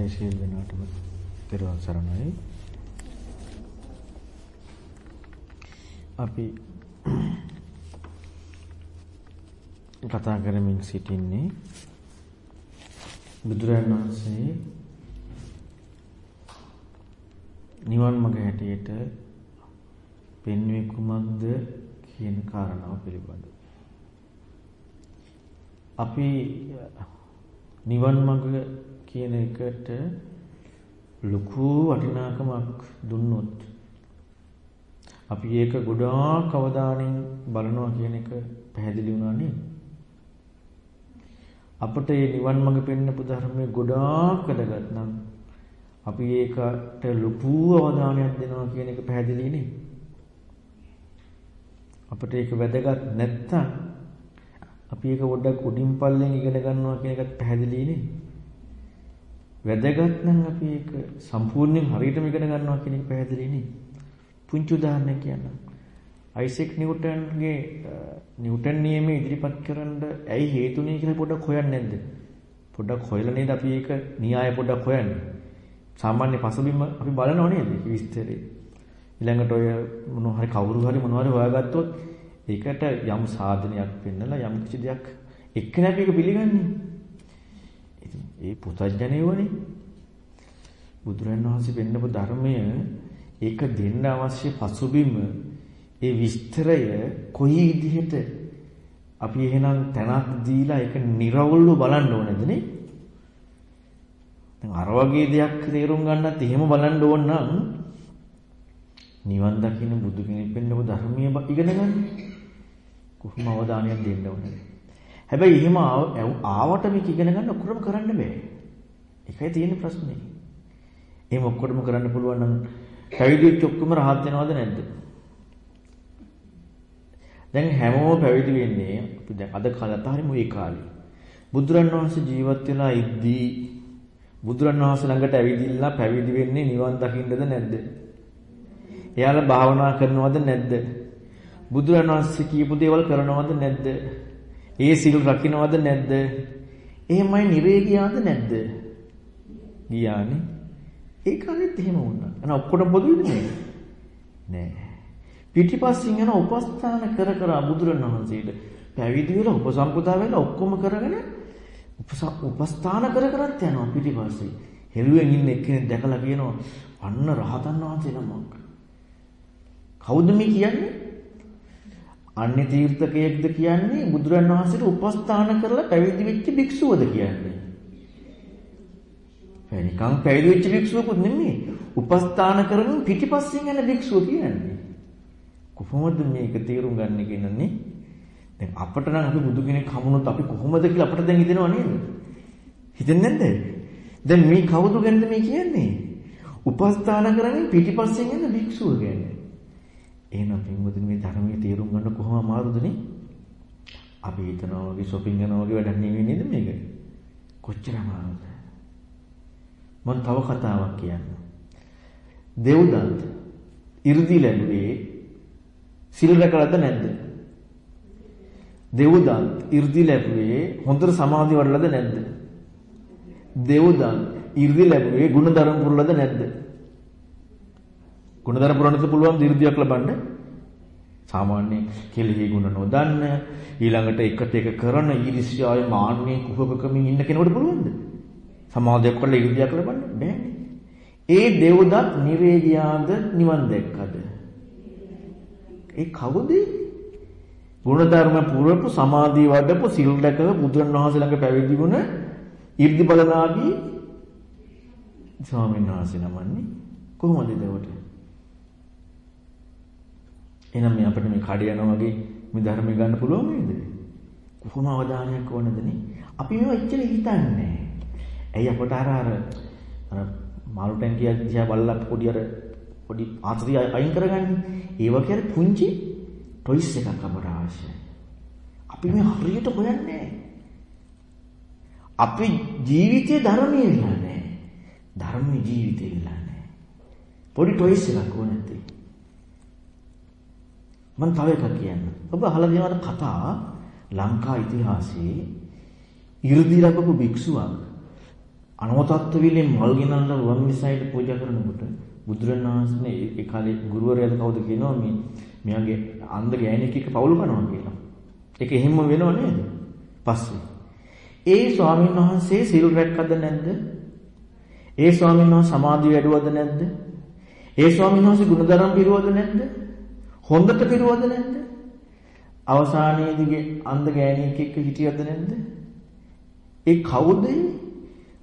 හොඳයි සියලු දෙනාටම පෙරවන් සරණයි. අපි කතා කරමින් සිටින්නේ බුදුරජාණන් වහන්සේ නිවන් මඟ හැටියට පෙන්වී කුමක්ද කියන කාරණාව පිළිබඳව. අපි නිවන් මඟ කියන එකට ලොකු වටිනාකමක් දුන්නොත් අපි ඒක ගොඩාක් අවධානයෙන් බලනවා කියන එක පැහැදිලි වුණා නේද? අපට මේ නිවන් මඟ පෙන්වපු ධර්මයේ ගොඩාක් වැදගත් නම් අපි ඒකට ලොකු අවධානයක් දෙනවා කියන එක පැහැදිලි නේ. අපිට ඒක වැදගත් නැත්තම් අපි ඒක පොඩ්ඩක් උඩින් පල්ලෙන් ඉගෙන ගන්නවා කියන එකත් පැහැදිලි නේ. වැදගත් නම් අපි ඒක සම්පූර්ණයෙන් හරියටම ඉගෙන ගන්නවා කියන එක පැහැදිලි නේ. පුංචි උදාහරණයක් කියන්නම්. අයිසෙක් නිව්ටන්ගේ නිව්ටන් නියමයේ ඉදිරිපත් කරන්න ඇයි හේතුනේ කියලා පොඩ්ඩක් හොයන්නේ නැද්ද? පොඩ්ඩක් හොයලා නේද අපි ඒක න්‍යාය පොඩ්ඩක් හොයන්නේ. සාමාන්‍ය පසුබිම අපි බලනව නේද විස්තරේ. ඊළඟට ඔය මොනවා හරි කවුරු හරි මොනවා හරි හොයාගත්තොත් ඒකට යම් සාධනයක් පෙන්නලා යම් කිසි දෙයක් එක්කෙනෙක් ඒක පිළිගන්නේ. ඉතින් ඒ පුතඥයෝනේ බුදුරන් වහන්සේ පෙන්නපු ධර්මය ඒක දෙන්න අවශ්‍ය පසුබිම ඒ විස්තරය කොයි විදිහට අපි එහෙනම් තැනක් දීලා ඒක निराවුල්ව බලන්න ඕනේද නේ? දැන් අර වගේ දෙයක් තේරුම් ගන්නත් එහෙම බලන්න ඕන නම් නිවන් දකින්න බුදු කෙනෙක් වෙන්නකො ධර්මීය ඉගෙන ගන්න. කොහොම අවධානයක් දෙන්න ඕනද? හැබැයි එහෙම ආවට මේක ඉගෙන ගන්න ඔක්කොම කරන්න බෑ. ඒකයි තියෙන ප්‍රශ්නේ. එහෙම ඔක්කොම කරන්න පුළුවන් නම් පැවිදිච්ච ඔක්කොම රහත් වෙනවද නැද්ද? දැන් හැමෝම පැවිදි වෙන්නේ අපි දැන් අද කාලේ අතහරිමු මේ කාලේ. බුදුරන් වහන්සේ ජීවත් වෙලා ඉද්දී බුදුරන් වහන්සේ ළඟට ඇවිදින්න පැවිදි වෙන්නේ නිවන් දකින්නද නැද්ද? එයාලා භාවනා කරනවද නැද්ද? බුදුරන් වහන්සේ කියපු දේවල් කරනවද නැද්ද? ඒ සිල් රකින්නවද නැද්ද? එහෙමයි නිරේ ගියාද නැද්ද? ගියානේ. ඒ කාලෙත් එහෙම වුණා. අන ඔක්කොටම පොදුයිද නෑ. පිටිපස්සෙන් යන උපස්ථාන කර කර බුදුරන් වහන්සේට පැවිදි වෙලා උපසම්පදා වෙලා ඔක්කොම කරගෙන උපස්ථාන කර කරත් යනවා පිටිපස්සේ. හෙළුවෙන් ඉන්න එක්කෙනෙක් දැකලා කියනවා අන්න රහතන් වහන්සේ නමක්. කවුද මේ කියන්නේ? අන්‍ය තීර්ථකයෙක්ද කියන්නේ බුදුරන් වහන්සේට උපස්ථාන කරලා පැවිදි වෙච්ච භික්ෂුවද කියන්නේ? නිකන් පැවිදි වෙච්ච භික්ෂුවකුත් නෙමෙයි. උපස්ථාන කරමින් පිටිපස්සෙන් යන භික්ෂුව කියන්නේ. කොහොමද මේක තේරුම් ගන්න කියන්නේ? දැන් අපට නම් අපි බුදු කෙනෙක් හමුනොත් අපි කොහොමද කියලා අපට දැන් හිතෙනව නේද? හිතෙන්නේ නැද්ද? දැන් මේ කවුද ගැනද මේ කියන්නේ? උපස්ථාන කරමින් පිටිපස්සෙන් යන භික්ෂුව කියන්නේ. එහෙනම් පින්වතුනි මේ ධර්මයේ තේරුම් ගන්න කොහොම අමාරුදනේ? අපි හිතනවා වගේ shopping කරනවා වගේ වැඩක් නෙවෙයි නේද මේක? කොච්චර අමාරුද? මම තව කතාවක් කියන්නම්. දෙව්දත් 이르දි ලැබුවේ සිල් රැකලාද නැද්ද? දෙව්දත් 이르දි ලැබුවේ හොඳට සමාධි වඩලාද නැද්ද? දෙව්දත් 이르දි ලැබුවේ ಗುಣධර්ම පුරලාද නැද්ද? ගුණධර්ම පුරන්නත් පුළුවන් දීර්ඝයක් ලබන්න. සාමාන්‍ය කෙලෙහි ගුණ නොදන්න ඊළඟට එකට එක කරන ඊර්ෂ්‍යාවේ මාන්නයේ කුහකකමින් ඉන්න කෙනෙකුට පුළුවන්ද? සමාධියක් වල ඉර්ධියක් ලබන්න බෑනේ. ඒ දෙව්දත් නිවේගියාද නිවන් දැක්කද? ඒ කවුද? ගුණධර්ම පුරපු සමාධිය වඩපු සිල් දැකව බුදුන් වහන්සේ ළඟ පැවිදි වුණ 이르දි බලනාදී ස්වාමීන් වහන්සේ නමන්නේ කොහොමද එතකොට? එහෙනම් මේ අපිට මේ කඩ යනවා වගේ මේ ධර්මය ගන්න පුළුවන් නේද? කොහොම අවධානයක් ඕනද නේ? අපි මේව එච්චර හිතන්නේ ඇයි අපට අර අර අර මාළු ටැංකිය දිහා බලලා පොඩි අර පොඩි ආත්‍රිය අයින් කරගන්නේ. ඒ වගේ අර පුංචි ටොයිස් එකක් අපට අවශ්‍යයි. අපි මේ හරියට හොයන්නේ අපි ජීවිතයේ ධර්මයේ විලා නැහැ. ධර්මයේ ජීවිතේ විලා නැහැ. පොඩි ටොයිස් එකක් ඕන නැත්තේ. මම තව එකක් කියන්න. ඔබ අහලා තියෙනවද කතා ලංකා ඉතිහාසයේ 이르දි ලැබපු භික්ෂුවක් අනවතත්ත්ව විලේ මල් ගෙනල්ලා රුවන් විසයට පූජා කරනකොට බුදුරණාහිනේ ඒ කාලේ ගුරුවරයාද කවුද කියනවා මේ මෙයාගේ අන්ධ ගෑණියෙක් එක්ක පවුල් කරනවා කියලා. ඒක එහෙම වෙනව නේද? පස්සේ. ඒ ස්වාමීන් වහන්සේ සිල් රැක්කද නැද්ද? ඒ ස්වාමීන් වහන්සේ සමාධිය වැඩුවද නැද්ද? ඒ ස්වාමීන් වහන්සේ ගුණධර්ම පිරුවද නැද්ද? හොඳට පිරුවද නැද්ද? අවසානයේදී අන්ධ ගෑණියෙක් එක්ක හිටියද නැද්ද? ඒ කවුද?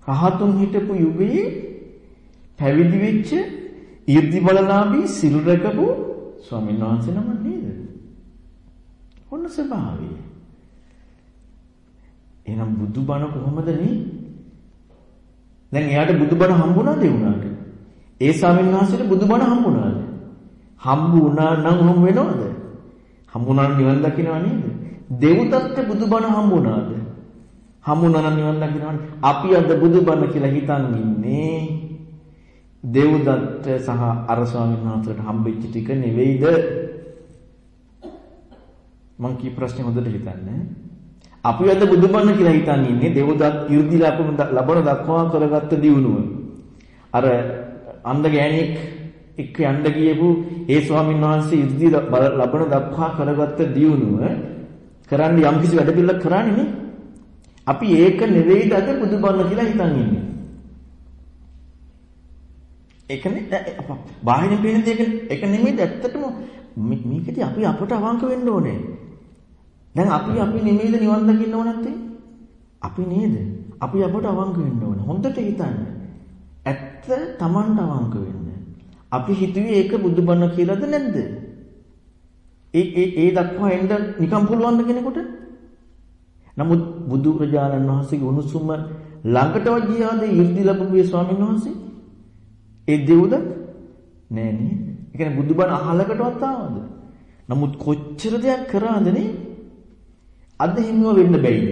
රහතුන් හිටපු යුගයේ පැවිදි වෙච්ච ඊර්ති බලලාභී සිල් රැකපු ස්වාමීන් වහන්සේ නම නේද? ඔන්න ස්වභාවය. එහෙනම් බුදුබණ කොහොමද නේ? දැන් එයාට බුදුබණ හම්බුණාද ඒ උනාට? ඒ ස්වාමීන් වහන්සේට බුදුබණ හම්බුණාද? හම්බු වුණා නම් හම් වෙනවද? හම්බුණා නිවන් දකින්නවා නේද? දෙව්දත්ත බුදුබණ හම්බුණාද? හම්බුණා නම් නිවන් දකින්නවනේ. අපි අද බුදුබණ කියලා හිතන් ඉන්නේ දෙව්දත්ත සහ අර ස්වාමීන් වහන්සේට හම්බෙච්ච ටික නෙවෙයිද? මං කී ප්‍රශ්නේ හොඳට හිතන්න. අපි අද බුදුබණ කියලා හිතන් ඉන්නේ දෙව්දත් 이르දි ලැබුණ ලබන දක්වා කරගත්ත දියුණුව. අර අන්ධ ගෑණියෙක් එක්ක යන්න ගියපු ඒ ස්වාමීන් වහන්සේ ඉර්ධි ලබන දක්වා කරගත්ත දියුණුව කරන්න යම්කිසි වැඩ පිළිලක් කරන්නේ නේ. අපි ඒක නෙවෙයිද අද බුදුබණ කියලා හිතන් ඉන්නේ. ඒකනේ බාහිරින් පේන දේ ඒක නෙමෙයිද ඇත්තටම මේකදී අපි අපට අවංක වෙන්න ඕනේ. දැන් අපි අපි නෙමෙයිද නිවන් දකින්න ඕන නැත්තේ? අපි නේද? අපි අපට අවංක වෙන්න ඕනේ. හොඳට හිතන්න. ඇත්ත Tamanට අවංක වෙන්න. අපි හිතුවේ ඒක බුදුබණ කියලාද නැද්ද? ඒ ඒ ඒ දක්වා එන්න නිකම් පුළුවන් කෙනෙකුට? නමුත් බුදු ප්‍රජානන් වහන්සේගේ උණුසුම ළඟටවත් ගියාද 이르දි ලැබුවේ ස්වාමීන් වහන්සේ? ඒ දෙව්ද? නෑ නේ. ඒ කියන්නේ බුදුබණ අහලකටවත් ආවද? නමුත් කොච්චර දෙයක් කරාද නේ? අද හිමිව වෙන්න බැයිද?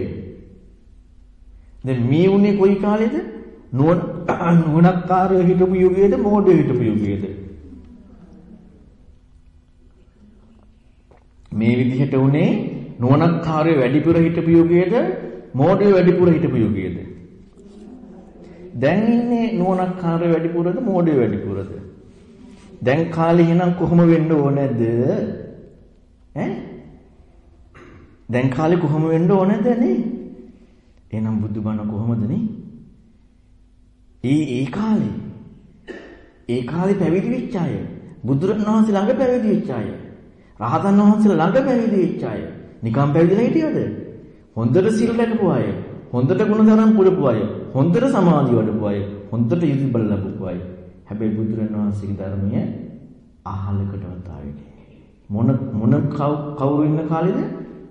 දැන් මේ උනේ කොයි කාලෙද? නුවණ නුවණක්කාරය හිටපු යුගයේද මෝඩය හිටපු යුගයේද? මේ විදිහට උනේ නුවණක්කාරය වැඩිපුර හිටපු යුගයේද මෝඩය වැඩිපුර හිටපු යුගයේද? දැන් ඉන්නේ නුවණක්කාරය වැඩිපුරද මෝඩය වැඩිපුරද? දැන් කාලේ එහෙනම් කොහොම වෙන්න ඕනේද? ඈ? දැන් කාලේ කොහොම වෙන්න ඕනේද නේ? එහෙනම් බුදුබණ කොහොමද නේ? ඒ ඒ කාලේ ඒ කාලේ පැවිදි වෙච්ච අය බුදුරණවහන්සේ ළඟ පැවිදි වෙච්ච අය රහතන් වහන්සේලා ළඟ පැවිදි වෙච්ච අය නිකම් පැවිදිලා හිටියද හොඳට සිල් රැකපු අය හොඳට ගුණධර්ම පුරපු අය හොඳට සමාධිය වඩපු අය හොඳට ඉති බල ලැබපු අය හැබැයි බුදුරණවහන්සේගේ ධර්මය අහලකටවත් ආවේ මොන මොන කවුරු ඉන්න කාලෙද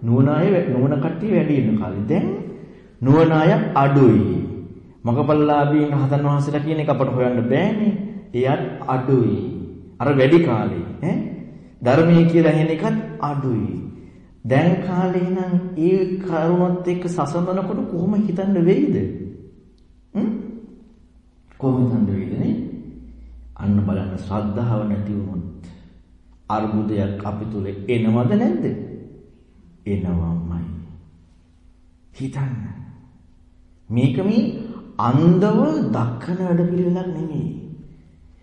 නුවණ අය නුවණ කට්ටිය වැඩි ඉන්න කාලේ දැන් නුවණ අය අඩුයි මගපල්ලාභීන් රහතන් වහන්සේලා කියන එක අපට හොයන්න බෑනේ. එයත් අඩුයි. අර වැඩි කාලේ ඈ ධර්මයේ කියලා ඇහෙන එකත් අඩුයි. දැන් කාලේ නම් ඒ කරුණත් එක්ක සසඳනකොට කොහොම හිතන්න වෙයිද? හ්ම්? කොහොම හිතන්න වෙයිද නේ? අන්න බලන්න ශ්‍රද්ධාව නැති වුණොත් අර්බුදයක් අපි තුල එනවද නැද්ද? එනවමයි. හිතන්න. මේක මේ අන්ධව දක්කන වැඩපිළිවෙලක් නෙමෙයි.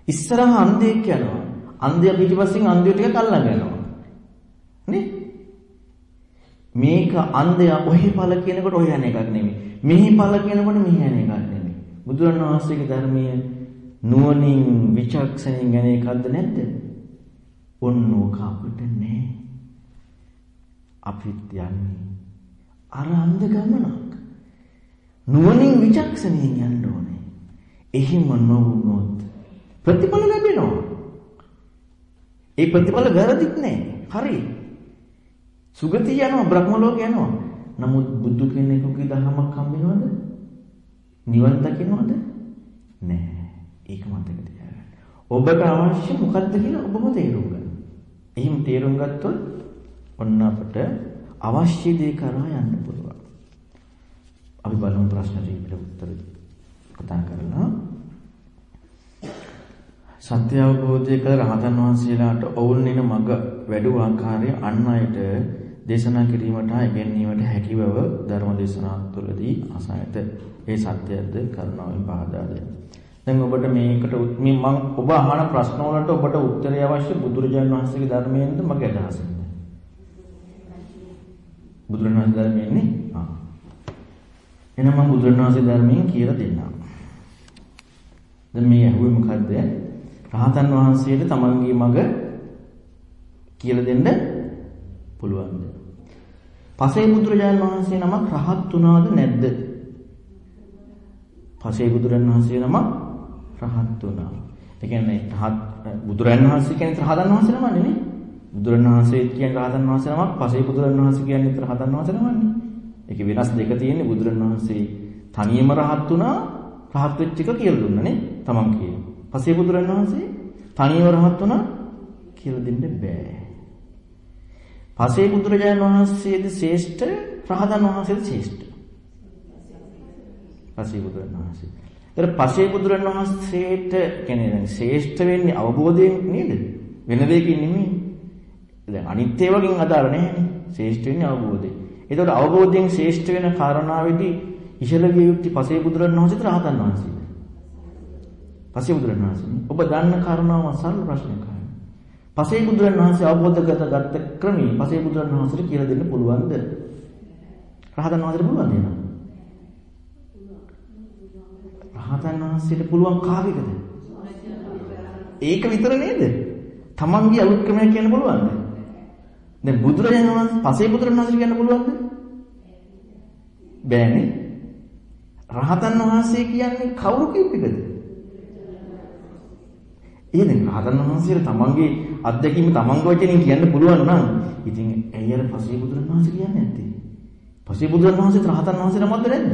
ඉස්සරහ අන්ධයෙක් යනවා. අන්ධයා පිටිපස්සෙන් අන්ධය ටික අල්ලන් යනවා. නේ? මේක අන්ධයා ඔහි ඵල කියනකොට ඔහි යන එකක් නෙමෙයි. මෙහි ඵල කියනකොට මෙහි යන එකක් නෙමෙයි. බුදුරණවහන්සේගේ ධර්මයේ නුවණින් විචක්ෂණයෙන් යන එකක්ද නැද්ද? ඔන්නෝක අපිට නෑ. අපිත් යන්නේ අර අන්ධ ගමනක්. නුවණින් විචක්ෂණයෙන් යන්න ඕනේ. එහෙම නොවුනොත් ප්‍රතිඵල ලැබෙනවා. ඒ ප්‍රතිඵල වැරදිත් නෑ. හරි. සුගතිය යනවා බ්‍රහ්ම ලෝක යනවා. නමුත් බුදු කෙනෙකුගේ දහමක් හම්බෙනවද? නිවන් දකින්නවද? නෑ. ඒක මතක තියාගන්න. ඔබට අවශ්‍ය මොකද්ද කියලා ඔබම තේරුම් ගන්න. එහෙම තේරුම් ගත්තොත් ඔන්න අපට අවශ්‍ය දේ කරා යන්න පුළුවන්. අපි බලමු ප්‍රශ්න ටිකට උත්තර කතා කරලා. සත්‍ය අවබෝධය කළ රහතන් වහන්සේලාට ඔවුන් නින මඟ වැඩි ආකාරයේ අන් අයට දේශනා කිරීමට හා ඉගෙනීමට හැකි බව ධර්ම දේශනා තුළදී අසහිත ඒ සත්‍යයද කරුණාවෙන් පහදා දෙන්න. දැන් ඔබට මේකට මේ මම ඔබ අහන ප්‍රශ්න වලට ඔබට උත්තරය අවශ්‍ය බුදුරජාණන් වහන්සේගේ ධර්මයෙන්ද මගේ අදහසින්ද? බුදුරජාණන් වහන්සේ ධර්මයෙන් නේ? ආ. එහෙනම් මම බුදුරජාණන් වහන්සේ ධර්මයෙන් කියලා දෙන්නම්. දැන් මේ ඇහුවේ මොකද්ද? රහතන් වහන්සේට තමන්ගේ මඟ කියලා දෙන්න පුළුවන්ද? පසේ බුදුරජාණන් වහන්සේ නමක් රහත් වුණාද නැද්ද? පසේ බුදුරජාණන් වහන්සේ නමක් රහත් වුණා. ඒ කියන්නේ රහත් බුදුරජාණන් වහන්සේ කියන්නේ රහතන් වහන්සේ නම නෙමෙයි. බුදුරජාණන් වහන්සේ කියන්නේ රහතන් වහන්සේ නමක් පසේ බුදුරජාණන් වහන්සේ කියන්නේ රහතන් වහන්සේ නමන්නේ. ඒකේ වෙනස් දෙක තියෙන්නේ බුදුරජාණන් වහන්සේ තනියම රහත් වුණා රහත් වෙච්ච එක කියලා දුන්නා නේ තමන් කියන. පසේ බුදුරජාණන් වහන්සේ තනියම රහත් වුණා කියලා දෙන්න බෑ. පසේ බුදුරජාණන් වහන්සේද ශ්‍රේෂ්ඨ රහතන් වහන්සේද ශ්‍රේෂ්ඨ. පසේ බුදුරජාණන් වහන්සේ. ඒතර පසේ බුදුරජාණන් වහන්සේට කියන්නේ දැන් ශ්‍රේෂ්ඨ වෙන්නේ අවබෝධයෙන් නේද? වෙන දෙයකින් නෙමෙයි. දැන් අනිත් ඒවාකින් අදාළ නැහැනේ. ශ්‍රේෂ්ඨ වෙන්නේ අවබෝධයෙන්. ඒතකොට අවබෝධයෙන් ශ්‍රේෂ්ඨ වෙන කාරණාවේදී ඉහළ ගිය යුක්ති පසේ බුදුරජාණන් වහන්සේට රහතන් වහන්සේද? පසේ බුදුරජාණන් වහන්සේ. ඔබ දන්න කාරණාව සරල ප්‍රශ්නයක්. පසේ බුදුරන් වහන්සේ අවබෝධ කරගත්ත ක්‍රමී පසේ බුදුරන් වහන්සේට කියලා දෙන්න පුළුවන්ද? රහතන් වහන්සේට පුළුවන්ද එහෙනම්? රහතන් වහන්සේට පුළුවන් කාගෙකද? ඒක විතර නේද? තමන්ගේ අලුත් ක්‍රමයක් කියන්න පුළුවන්ද? දැන් බුදුරජාණන් වහන්සේ පසේ බුදුරන් වහන්සේට කියන්න පුළුවන්ද? බෑනේ. රහතන් වහන්සේ කියන්නේ කවුරු කියපේකද? එහෙනම් රහතන් වහන්සේට තමන්ගේ අත්දැකීම තමන්ගේ වචනෙන් කියන්න පුළුවන් නම් ඉතින් ඇයි අර පසේ බුදුරන් වහන්සේ කියන්නේ නැත්තේ? පසේ බුදුරන් වහන්සේට රහතන් වහන්සේ නමක්ද නැද්ද?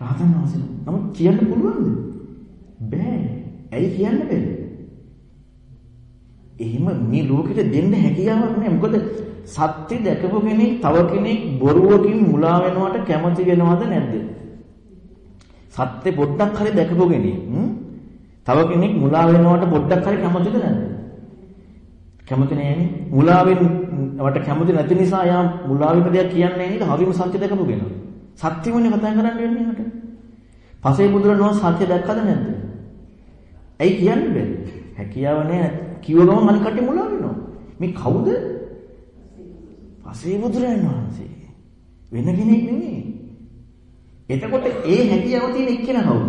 රහතන් වහන්සේ නම කියන්න පුළුවන්ද? බෑ. ඇයි කියන්න බැහැ? එහෙම මේ ලෝකෙට දෙන්න හැකියාවක් නැහැ. මොකද සත්‍ය දැකපු කෙනෙක් තව කෙනෙක් බොරුවකින් මුලා වෙනවට කැමති වෙනවද නැද්ද? සත්‍ය පොඩ්ඩක් හරි දැකපු කෙනෙක් තව කෙනෙක් මුලා වෙනවට පොඩ්ඩක් හරි කැමතිද නැද්ද? කැමති නෑනේ. මුලාවෙන් වට කැමති නැති නිසා යා මුලා වෙන දෙයක් කියන්නේ නේද? හරිම සත්‍ය දැකපු කෙනා. සත්‍යමනේ කතා කරන්න වෙන්නේ මට. පසේ බුදුරණවහන්සේ සත්‍ය දැක්කද නැද්ද? ඇයි කියන්නේ බැරි? හැකියාව නෑ. කිව්ව ගමන් අනිත් කට්ටිය මුලා වෙනවා. මේ කවුද? පසේ බුදුරණවහන්සේ. වෙන කෙනෙක් නෙමෙයි. එතකොට ඒ හැකියාව තියෙන එක්කෙනා කවුද?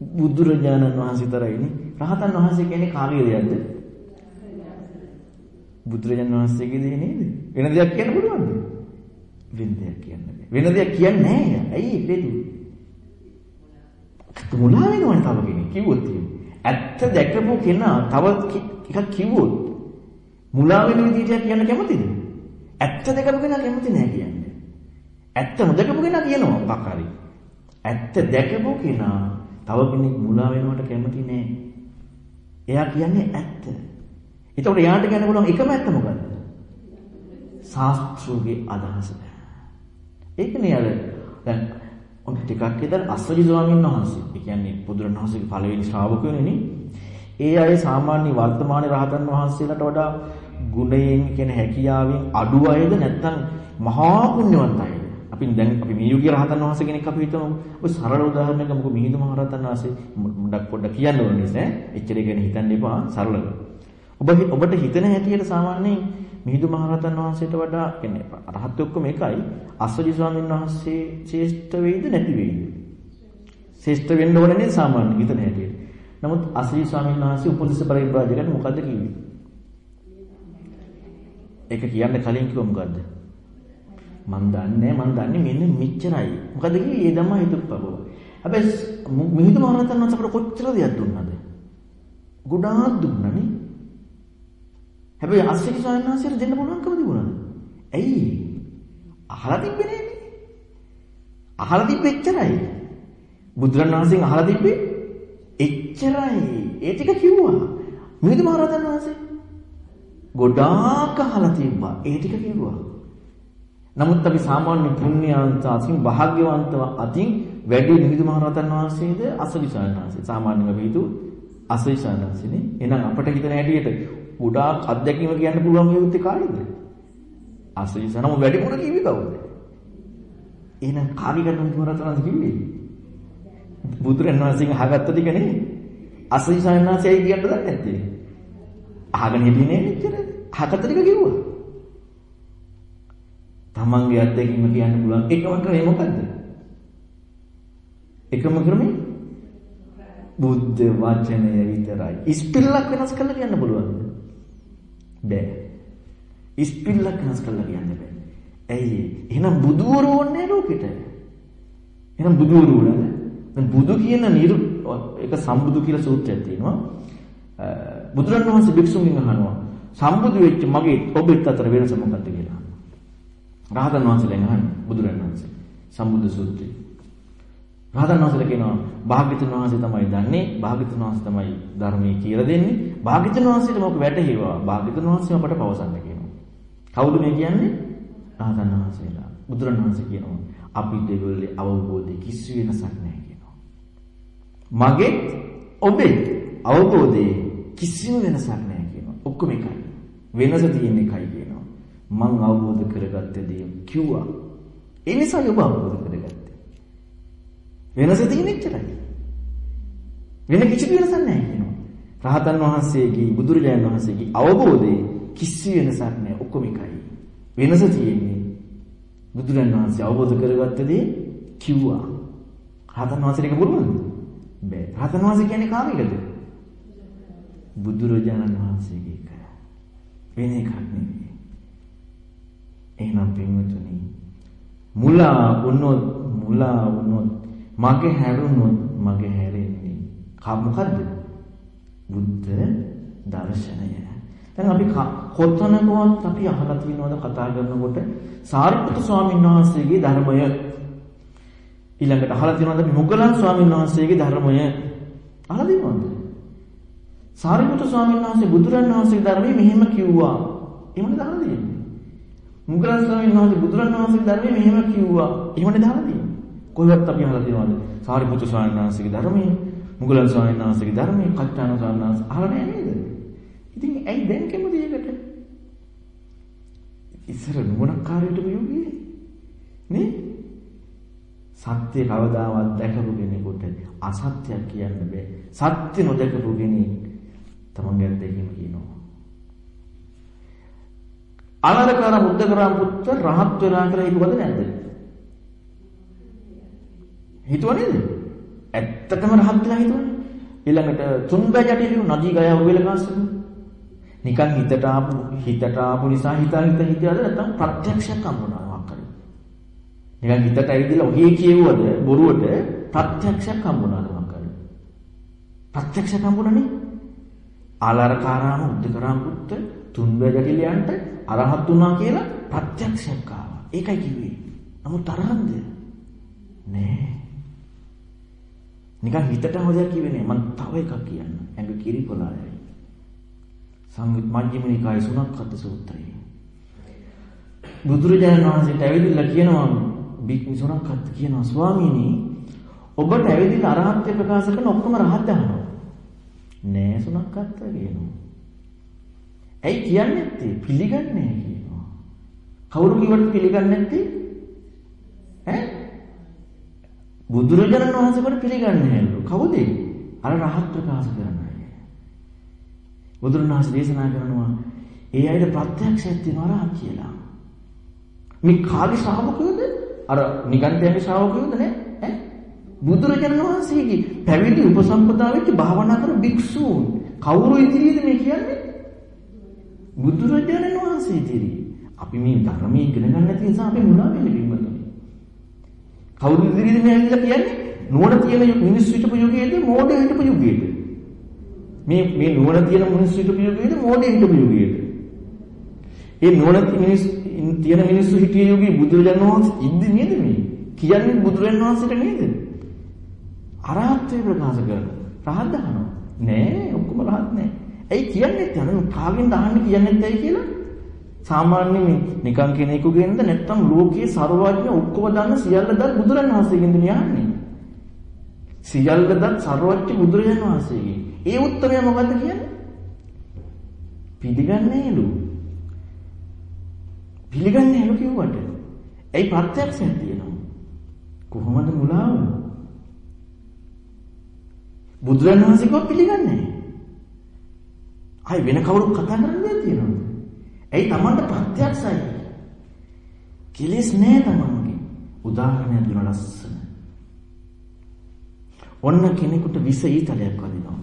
බුදුරජාණන් වහන්සේ තරයිනේ. රහතන් වහන්සේ කියන්නේ කාගේ දෙයක්ද? බුදුරජාණන් වහන්සේගේ දෙය නේද? වෙන දෙයක් කියන්න පුළුවන්ද? වෙන දෙයක් කියන්න බෑ. වෙන දෙයක් කියන්නේ නැහැ. ඇයි ලෙඩු? මුලා වෙනවනේ තව කෙනෙක් කිව්වොත් ඇත්ත දැකපු කෙනා තව එකක් කිව්වොත් මුලා වෙන විදිහට කියන්න කැමතිද? ඇත්ත දැකපු කෙනා කැමති නැහැ කියන්නේ. ඇත්ත නොදකපු කෙනා කියනවා මොකක් හරි. ඇත්ත දැකපු කෙනා තව කෙනෙක් මුලා වෙනවට කැමති නෑ. එයා කියන්නේ ඇත්ත. එතකොට එයාට කියන්න පුළුවන් එකම ඇත්ත මොකද්ද? ශාස්ත්‍රයේ අදහස. ඒකනේ අර දැන් ඔන්න ටිකක් ඉදන් අස්සජි ස්වාමීන් වහන්සේ. ඒ කියන්නේ බුදුරණවහන්සේගේ පළවෙනි ශ්‍රාවකයෝනේ. ඒ අය සාමාන්‍ය වර්තමාන රහතන් වහන්සේලාට වඩා ගුණයෙන් කියන හැකියාවෙන් අඩු අයද නැත්නම් මහා පුණ්‍යවන්තයිද? අපි දැන් අපි මේ යුගයේ රහතන් වහන්සේ කෙනෙක් අපි හිතමු. ඔය සරල උදාහරණයක් ගමුකෝ මිහිඳු මහ රහතන් වහන්සේ මුඩක් පොඩ්ඩක් කියන්න ඕන නිසා එච්චර ගැන හිතන්න එපා සරලව. ඔබ ඔබට හිතන හැටියට සාමාන්‍යයෙන් මිහිඳු මහ රහතන් වහන්සේට වඩා කියන්නේ රහත් ඔක්කොම එකයි. අස්සජි ස්වාමීන් වහන්සේ ශ්‍රේෂ්ඨ වෙයිද නැති වෙයිද? ශ්‍රේෂ්ඨ වෙන්න ඕනේ සාමාන්‍ය හිතන හැටියට. නමුත් අස්සජි ස්වාමීන් වහන්සේ උපදේශ පරිබ්‍රාජකට මොකද්ද කිව්වේ? ඒක කියන්න කලින් කිව්ව මොකද්ද? මන් දන්නේ මන් දන්නේ මෙන්න මෙච්චරයි. මොකද කිව්වේ? ඒ ධම්ම හිතුප්පව. හැබැයි මිහිඳු මහරහතන් වහන්සේ අපට කොච්චර දෙයක් දුන්නද? ගොඩාක් දුන්නානේ. හැබැයි අස්සකි ස්වාමීන් වහන්සේට දෙන්න පුළුවන්කම තිබුණාද? ඇයි? අහලා තිබ්බේ නෑනේ. අහලා තිබ්බේ එච්චරයි. බුදුරණවහන්සේගෙන් අහලා තිබ්බේ එච්චරයි. ඒ ටික කිව්වා. මිහිඳු මහරහතන් වහන්සේ ගොඩාක් අහලා තිබ්බා. ඒ ටික කිව්වා. නමුත් අපි සාමාන්‍ය පුණ්‍යාන්ත අතින් භාග්‍යවන්තව අතින් වැඩි නිවිදු මහරහතන් වහන්සේද අසවිසාරණ වහන්සේ. සාමාන්‍යව අපි හිතු අසවිසාරණ වහන්සේනේ. එහෙනම් අපට හිතන හැටියට ගොඩාක් අත්දැකීම කියන්න පුළුවන් යුත්තේ කාටද? අසීසනම වැඩිපුර කිව්වේ කවුද? එහෙනම් කාගේ ගැන මහරතනද කිව්වේ? බුදුරණවහන්සේගෙන් අහගත්ත ටික නෙමෙයි. අසීසනන්සයි කියන්න දන්නේ නැත්තේ. අහගෙන හිටියේ නෙච්චර. අහගත්ත ටික කිව්වා. තමන්ගේ අත්දැකීම කියන්න පුළුවන් එකම ක්‍රමය මොකද්ද? එකම ක්‍රමය බුද්ධ වචනය විතරයි. ඉස්පිල්ලක් වෙනස් කරලා කියන්න පුළුවන්. බෑ. ඉස්පිල්ලක් වෙනස් කරලා කියන්න බෑ. ඇයි? එහෙනම් බුදුවරු ඕනේ ලෝකෙට. එහෙනම් බුදුවරු නේද? දැන් බුදු කියන නිරු ඒක සම්බුදු කියලා සූත්‍රයක් තියෙනවා. බුදුරණවහන්සේ භික්ෂුන්ගෙන් අහනවා සම්බුදු වෙච්ච මගේ ඔබත් අතර වෙනස මොකක්ද කියලා. රහතන් වහන්සේලා අහන්නේ බුදුරණවහන්සේ සම්බුදු සූත්‍රය. රහතන් වහන්සේලා කියනවා භාග්‍යතුන් වහන්සේ තමයි දන්නේ භාග්‍යතුන් වහන්සේ තමයි ධර්මයේ කියලා දෙන්නේ. භාග්‍යතුන් වහන්සේට මොකක් වැටහිවා? භාග්‍යතුන් වහන්සේ අපට පවසන්න කියනවා. කවුද මේ කියන්නේ? රහතන් වහන්සේලා. බුදුරණවහන්සේ කියනවා අපිට ඒගොල්ලේ අවබෝධය කිසි වෙනසක් නැහැ කියනවා. මගේ ඔබේ අවබෝධයේ කිසිම වෙනසක් නැහැ කියනවා. ඔක්කොම එකයි. වෙනස තියෙන එකයි කියනවා. මං අවබෝධ කරගත්ත දේ කිව්වා. ඒ නිසා ඔබ අවබෝධ කරගත්තා. වෙනස තියෙන එච්චරයි. වෙන කිසි වෙනසක් නැහැ කියනවා. රහතන් වහන්සේගේ බුදුරජාණන් වහන්සේගේ අවබෝධයේ කිසි වෙනසක් නැහැ. ඔක්කොම එකයි. වෙනස තියෙන්නේ බුදුරජාණන් වහන්සේ අවබෝධ කරගත්ත දේ කිව්වා. රහතන් වහන්සේට පුළුවන්ද? බෑ. රහතන් වහන්සේ කියන්නේ කාමයකද? බුදුරජාණන් වහන්සේගේ එක. වෙන එකක් නෙවෙයි. එහෙනම් පින්වතුනි මුලා වුණොත් මුලා වුණොත් මගේ හැරුණොත් මගේ හැරෙන්නේ මොකද්ද? බුද්ධ දර්ශනය. දැන් අපි කොතනකවත් අපි අහලා තියෙනවද කතා කරනකොට සාරිපුත්තු ස්වාමීන් වහන්සේගේ ධර්මය ඊළඟට අහලා තියෙනවද අපි මොග්ගලන් ස්වාමීන් වහන්සේගේ ධර්මය අහලා තියෙනවද? සාරිපුත්තු ස්වාමීන් වහන්සේ බුදුරන් වහන්සේගේ ධර්මයේ මෙහෙම කිව්වා. එහෙමද අහලා තියෙන්නේ? මොග්ගලන් ස්වාමීන් වහන්සේ බුදුරන් වහන්සේගේ ධර්මයේ මෙහෙම කිව්වා. එහෙමද අහලා තියෙන්නේ? කොහෙවත් අපි අහලා තියෙනවද? සාරිපුත්‍ර ස්වාමීන් වහන්සේගේ ධර්මයේ, මුගලන් ස්වාමීන් වහන්සේගේ ධර්මයේ, කච්චාන ස්වාමීන් වහන්සේ අහලා නැහැ නේද? ඉතින් ඇයි දැන් කැමති ඒකට? ඉස්සර නුවණකාරයට යෝගී නේ? සත්‍ය කවදාවත් දැකපු කෙනෙකුට අසත්‍යයක් කියන්න බෑ. සත්‍ය නොදකපු කෙනෙක් තමන්ගේ අත්දැකීම කියනවා. අනරකාර බුද්ධකරම් පුත්‍ර රහත් වෙලා කියලා හිතුවද නැද්ද? හිතුව නේද? ඇත්තටම රහත් වෙලා හිතුවනේ. ඊළඟට තුන්බෑ ජටිලු නදී ගයාව වෙලකාසු. නිකන් හිතට ආපු හිතට ආපු නිසා හිතා හිත හිතියද නැත්නම් ප්‍රත්‍යක්ෂයක් හම්බුණා වක්කරේ. නිකන් හිතට ඇවිදලා ඔහේ කියවුවද බොරුවට ප්‍රත්‍යක්ෂයක් හම්බුණා වක්කරේ. ප්‍රත්‍යක්ෂයක් හම්බුණානේ. ආලාරකාරාම උද්දකරාම පුත්ත තුන්බෑ ජටිලයන්ට අරහත් වුණා කියලා ප්‍රත්‍යක්ෂයක් ආවා. ඒකයි කිව්වේ. නමුත් තරහන්ද? නෑ. නිකන් හිතට හොදයක් කිව්වේ නෑ මම තව එකක් කියන්න. ඇඟ කිරිපොළායයි. සංයුත් මජ්ක්‍ධිම නිකායේ සුණක්කත් සූත්‍රය. බුදුරජාණන් වහන්සේට ඇවිදලා කියනවා බික්මි සුණක්කත් කියනවා ස්වාමීනි ඔබට ඇවිදලා අරහත්ත්ව ප්‍රකාශ කරන ඔක්කොම රහත් දහනවා. නෑ සුණක්කත් කියනවා. ඇයි කියන්නේ නැත්තේ? පිළිගන්නේ නෑ කියනවා. කවුරු කිව්වට පිළිගන්නේ නැත්තේ? ඈ බුදුරජාණන් වහන්සේ කොට පිළිගන්නේ නැල්ලු. කවුද? අර රහත් ප්‍රකාශ කරන අය. බුදුරණවහන්සේ දේශනා කරනවා ඒ අයට ප්‍රත්‍යක්ෂයක් තියෙනවා රහත් කියලා. මේ කාගේ ශ්‍රාවකයෝද? අර නිගන්ඨයන්ගේ ශ්‍රාවකයෝද නේ? ඈ? බුදුරජාණන් වහන්සේගේ පැවිදි උපසම්පදා වෙච්ච භාවනා කර භික්ෂූන් කවුරු ඉදිරියේද මේ කියන්නේ? බුදුරජාණන් වහන්සේ ඉදිරියේ. අපි මේ ධර්මයේ ඉගෙන ගන්න නැති නිසා අපි මුලා වෙන්නේ බිම්මතුනි. කවුරු ඉදිරියේද මේ ඇවිල්ලා කියන්නේ? නුවණ තියෙන මිනිස්සු හිටපු යුගයේද මෝඩය හිටපු යුගයේද? මේ මේ නුවණ තියෙන මිනිස්සු හිටපු යුගයේද මෝඩය හිටපු යුගයේද? ඒ නුවණ මිනිස් තියෙන මිනිස්සු හිටිය යුගයේ බුදුරජාණන් වහන්සේ ඉද්දි නේද මේ? කියන්නේ බුදුරජාණන් වහන්සේට නේද? අරහත්ත්වේ ප්‍රකාශ කරනවා. රහත් දහනවා. නෑ ඔක්කොම රහත් නෑ. ඇයි කියන්නේ නැත්නම් කාගෙන්ද අහන්නේ කියන්නේ නැත්තයි කියලා? සාමාන්‍ය මේ නිකන් කෙනෙකුගෙන්ද නැත්නම් ලෝකයේ ਸਰවඥ ඔක්කොම දන්න සියල්ලදත් බුදුරන් වහන්සේගෙන්ද යන්නේ සියල්ලදත් ਸਰවඥ බුදුරජාණන් වහන්සේගෙන් ඒ උත්තරය මොකද්ද කියන්නේ? පිළිගන්නේලු පිළිගන්නේලු කිව්වට. ඇයි ප්‍රත්‍යක්ෂයක් තියෙනවා? කොහොමද මුලාව බුදුරන් වහන්සේකව පිළිගන්නේ. ආයි වෙන කවුරු කතා කරන්නේ තියෙනවද? ඇයි Tamanට ප්‍රත්‍යක්ෂයි? කෙලෙස් නෑ Tamanගේ. උදාහරණයක් දුන ලස්සන. ඔන්න කෙනෙකුට විස ඊතලයක් වදිනවා.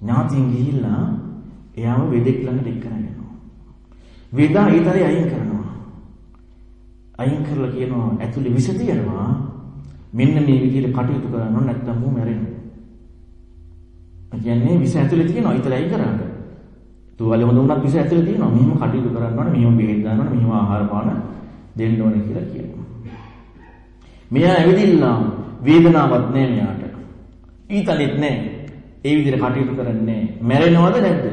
ඥාතියින් ගිහිල්ලා එයාම වෙදෙක් ළඟට එක්කන යනවා. වේදා ඊතලේ අයින් කරනවා. අයින් කරලා කියනවා ඇතුලේ විස තියෙනවා. මෙන්න මේ විදිහට කටයුතු කරන්න ඕන නැත්නම් මු මැරෙනවා. කියන්නේ විස ඇතුලේ තියෙනවා ඊතලේ අයින් කරාට. තුවාලේ හොඳ වුණත් විස ඇතුලේ තියෙනවා. මෙහෙම කටයුතු කරන්න ඕනේ, මෙහෙම බෙහෙත් දාන්න ඕනේ, මෙහෙම ආහාර පාන දෙන්න ඕනේ කියලා කියනවා. මෙයා ඇවිදින්න වේදනාවක් නැහැ මෙයාට. ඊතලෙත් නැහැ. ඒ විදිහට කටයුතු කරන්නේ මැරෙනවද නැද්ද?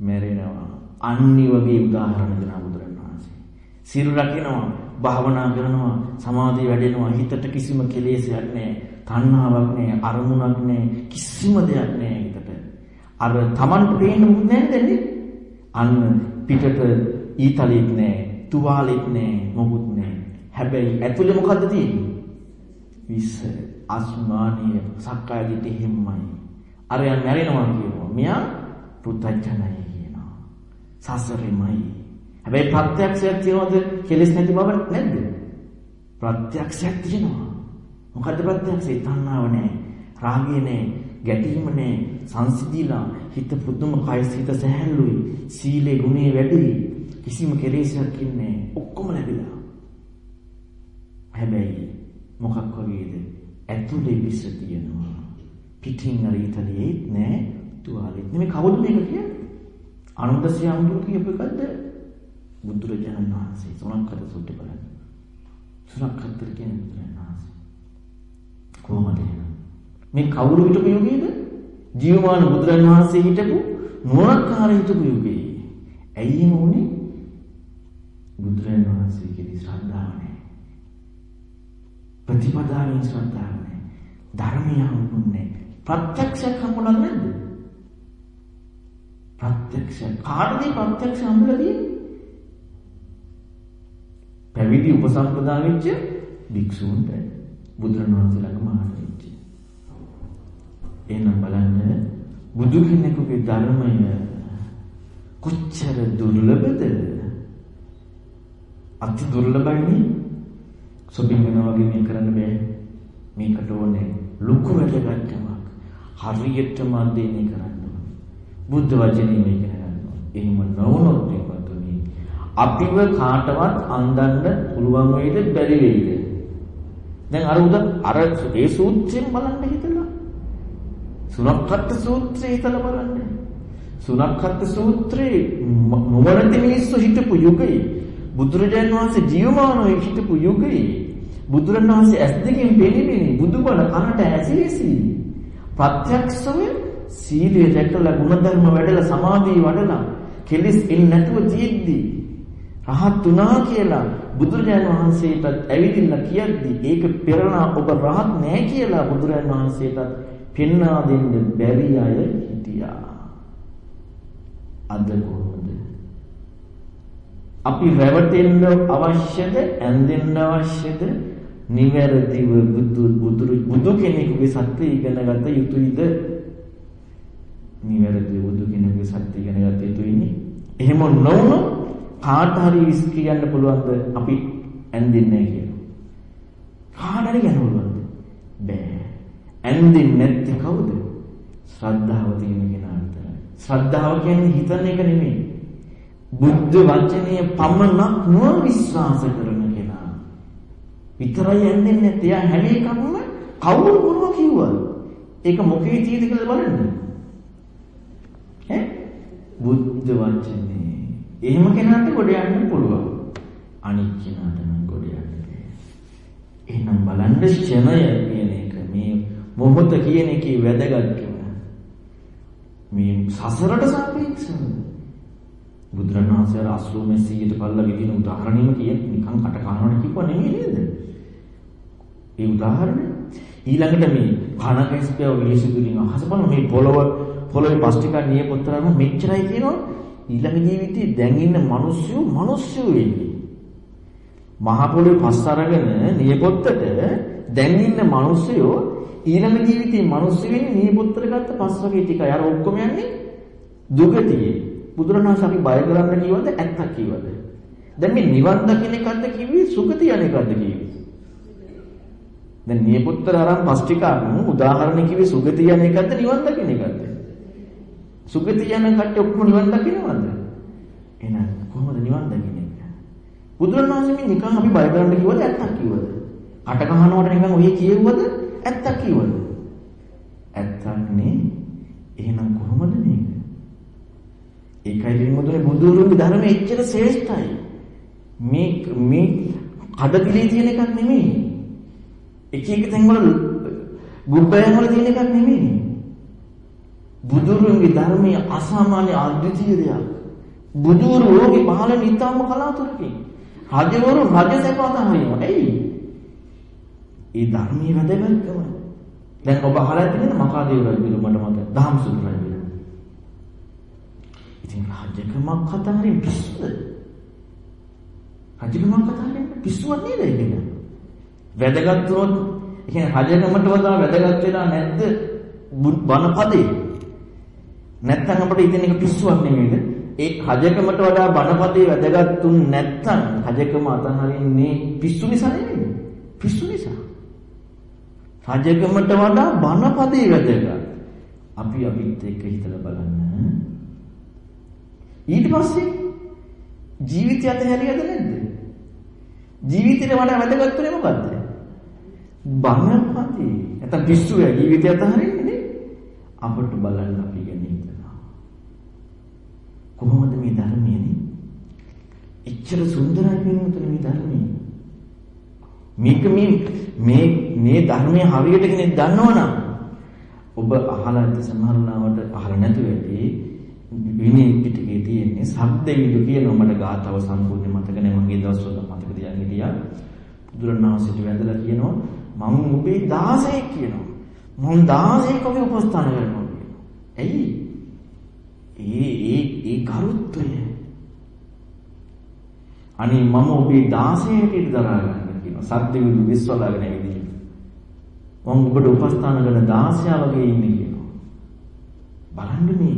මැරෙනවා. අන්නි වගේ උදාහරණ දෙනවා බුදුරණවහන්සේ. සිල් රකින්නවා, භාවනා කරනවා, සමාධිය වැඩෙනවා, හිතට කිසිම කෙලෙසයක් නැහැ, තණ්හාවක් නැහැ, අරමුණක් නැහැ, කිසිම දෙයක් නැහැ හිතට. අර Tamanට පේන්න මුත් නැද්ද අන්න පිටට ඊතලෙත් නැහැ, තුවාලෙත් නැහැ, මොකුත් නැහැ. හැබැයි ඇතුලේ මොකද්ද තියෙන්නේ? විස අස්මානීය සක්කාය දිට්ඨි හිම්මයි. අරයන් මැරෙනවා කියනවා. මෙයා පුත්තජනයි කියනවා. සසරෙමයි. හැබැයි ප්‍රත්‍යක්ෂයක් තියනවද කෙලෙස් නැති බව නැද්ද? ප්‍රත්‍යක්ෂයක් තියෙනවා. මොකද්ද ප්‍රත්‍යක්ෂය? තණ්හාව නැහැ. රාගය නැහැ. ගැටීම නැහැ. සංසිඳීලා හිත පුදුම කයස් හිත සැහැල්ලුයි. සීලේ ගුණේ වැඩි. කිසිම කෙලෙසයක් ඉන්නේ ඔක්කොම ලැබිලා. හැබැයි මොකක් වගේද? ඇතුලේ විස තියෙනවා. පිටින් අර ඊතලියෙත් නෑ තුවාලෙත් නෙමෙයි කවුද මේක කියන්නේ? අනුන්දසිය අමුතු කියපු එකද? බුදුරජාණන් වහන්සේ සුණක්කත සුද්ධ බලන්න. සුණක්කත කියන්නේ බුදුරජාණන් වහන්සේ. කොහොමද මේ කවුරු හිටපු යුගයේද? ජීවමාන බුදුරජාණන් වහන්සේ හිටපු නුවණකාර හිටපු යුගයේ. ඇයි එහෙම වුනේ? බුදුරජාණන් වහන්සේ කෙරෙහි ශ්‍රද්ධාව නැහැ. ප්‍රතිපදාවෙන් ශ්‍රද්ධාව නැහැ. ධර්මය හම්බුන්නේ ප්‍රත්‍යක්ෂයක් හම්බුණාද නැද්ද? ප්‍රත්‍යක්ෂ කාටද ප්‍රත්‍යක්ෂ හම්බුලා තියෙන්නේ? පැවිදි උපසම්පදා වෙච්ච භික්ෂූන්ට බුදුරණවහන්සේ ළඟ මහාන වෙච්ච. එහෙනම් බලන්න බුදු කෙනෙකුගේ ධර්මය කොච්චර දුර්ලභද? අති දුර්ලභයි සොබින් වෙනවා වගේ මේ කරන්න බෑ. මේකට ඕනේ ලොකු වැඩගත්කමක්. හරියටම අධ්‍යයනය කරන්න ඕනේ. බුද්ධ වචනේ මේක ගන්න ඕනේ. එහෙම නොවුනොත් එපතුනි අපිව කාටවත් අන්දන්න පුළුවන් වෙයිද බැරි වෙයිද? දැන් අර උද අර ඒ සූත්‍රයෙන් බලන්න හිතලා. සුනක්කත් සූත්‍රය හිතලා බලන්න. සුනක්කත් සූත්‍රේ නොවනති මිනිස්සු හිටපු යුගයේ බුදුරජාණන් වහන්සේ ජීවමානව හිටපු යුගයේ බුදුරණන් වහන්සේ ඇස් දෙකෙන් පෙනෙන්නේ බුදුබණ කනට ඇසීසි. ප්‍රත්‍යක්ෂව සීලය රැකලා ගුණධර්ම වැඩලා සමාධිය වඩලා කෙලිස් ඉන්නේ නැතුව තියෙද්දි රහත් වුණා කියලා බුදුරජාණන් වහන්සේට ඇවිදින්න කියද්දි ඒක පෙරණා ඔබ රහත් නෑ කියලා බුදුරජාණන් වහන්සේට පෙන්වා දෙන්න බැරි අය හිටියා. අද කොහොමද? අපි රැවටෙන්න අවශ්‍යද? ඇඳෙන්න අවශ්‍යද? නිවැරදිව බුදු බුදු බුදු කෙනෙකුගේ සත්‍ය ඉගෙන ගත යුතුයිද? නිවැරදිව බුදු කෙනෙකුගේ සත්‍ය ඉගෙන ගත යුතුයිනේ. එහෙම නොවුනොත් කාට හරි විස් කියන්න පුළුවන්ද අපි ඇන්දින්නේ කියලා? කාට හරි කියන්න පුළුවන්ද? බෑ. ඇන්දින්නේ නැත්තේ කවුද? ශ්‍රද්ධාව තියෙන කෙනා විතරයි. ශ්‍රද්ධාව කියන්නේ හිතන එක නෙමෙයි. බුද්ධ වචනය පමණක් නොවිශ්වාස කරන විතරයි යන්නේ නැත්තේ. එයා හැම එකක්ම කවුරු මොනවා කිව්වද? ඒක මොකේ තියෙද කියලා බලන්න. ඈ? බුද්ධ වචනේ. එහෙම කෙනාට ගොඩ යන්න පුළුවන්. අනිත් කෙනාට නම් ගොඩ යන්න බැහැ. එහෙනම් බලන්න ක්ෂණය කියන එක මේ මොහොත කියන එකේ වැදගත්කම. මේ සසරට සාපේක්ෂව බුදුරණවහන්සේ අසු මෙසියට පල්ලා විදින උදාහරණෙම කියන්නේ නිකන් කට කනවට කිව්ව නෙමෙයි නේද? ඒ උදාහරණ ඊළඟට මේ කන කැස්පියව විනිසුදුලින් අහස බලන මේ පොළව පොළොවේ පස් ටිකක් නියපොත්තරම මෙච්චරයි කියනවා ඊළඟ ජීවිතේ දැන් ඉන්න මිනිස්සු මිනිස්සු වෙන්නේ. මහ පොළොවේ පස් අරගෙන නියපොත්තට දැන් ඉන්න මිනිස්සුયો ඊළඟ ජීවිතේ මිනිස්සු වෙන්නේ නියපොත්තට ගත්ත පස් වගේ ටිකයි. අර ඔක්කොම යන්නේ දුගතියේ. බුදුරණාහි අපි බය කරන්න කියවද ඇත්තක් කියවද? දැන් මේ නිවන් දකින්න එකක්ද කිව්වේ සුගතිය යන එකක්ද කිව්වේ? දැන් නියපොත්තර අරන් පස් ටිකක් උදාහරණ කිව්වේ සුගතිය යන එකක්ද නිවන් දකින්න එකක්ද? සුගතිය යන කට්ටිය ඔක්කොම නිවන් දකින්නවද? එහෙනම් කොහොමද නිවන් දකින්නේ? බුදුරණවහන්සේ මේ නිකන් අපි බය කරන්න කිව්වද ඇත්තක් කිව්වද? අට කහනවට නිකන් ඔය කියෙව්වද ඇත්තක් කිව්වද? ඇත්තක් නේ. එහෙනම් කොහොමද මේක? ඒකයි විමුදුනේ බුදුරුගේ ධර්මයේ එච්චර ශ්‍රේෂ්ඨයි. මේ මේ කඩපිලේ තියෙන එකක් නෙමෙයි. එක එක තැන්වල ගුබ්බයන් වල තියෙන එකක් නෙමෙයි. බුදුරුන්ගේ ධර්මයේ අසාමාන්‍ය අද්විතීය දෙයක්. බුදුරු ලෝකේ පහළ නිතාම කලාතුරකින්. රජවරු රජ සැප අතහරිනවා. ඇයි? ඒ ධර්මයේ වැදගත්කම. දැන් ඔබ අහලා තියෙන මකාදේව රජු මට මතක දහම්සුදු රජු. ඉතින් රජකමක් කතාරින් පිස්සුද? රජකමක් කතාරින් පිස්සුවක් නේද ඒක? වැදගත් වුණොත් ඒ කියන්නේ රජකමට වඩා වැදගත් වෙලා නැද්ද බණපදේ? නැත්තම් අපිට ඉතින් එක පිස්සුවක් නෙමෙයිද? ඒ රජකමට වඩා බණපදේ වැදගත්ුන් නැත්තම් රජකම අතහරින්නේ පිස්සු නිසා නෙමෙයි. පිස්සු නිසා. රජකමට වඩා බණපදේ වැදගත්. අපි අපිත් එක්ක හිතලා බලන්න. ඊට පස්සේ ජීවිතය අතහැරියද නැද්ද? ජීවිතේට වඩා වැදගත්ුනේ මොකද්ද? බණපදේ. නැත්නම් පිස්සුවේ ජීවිතය අතහරින්නේ නේ. අපට බලන්න අපි ගැන හිතනවා. කොහොමද මේ ධර්මයනේ? එච්චර සුන්දරයි පින්වතුනි මේ ධර්මයේ. මේක මේ මේ මේ ධර්මයේ හරියට කෙනෙක් දන්නවනම් ඔබ අහලා ඇති සමහරවිට අහලා නැතුව ඇති විනය පිටකේ තියෙන්නේ සබ්දවිදු කියන මට ගාතව සම්පූර්ණ මතක නැහැ මගේ දවස්වල මතක තියාගෙන හිටියා. බුදුරණාහිට වැඳලා කියනවා මම ඔබේ 16 කියනවා. මම 16 කවි උපස්ථාන කරනවා කියනවා. ඇයි? ඒ ඒ ඒ කරුත්වය. අනේ මම ඔබේ 16 හැටියට දරා ගන්න කියනවා. සද්දවිදු විශ්වලාගෙන ඇවිදින්න. මම ඔබට උපස්ථාන කරන 16 වගේ ඉන්නේ කියනවා. බලන්න මේ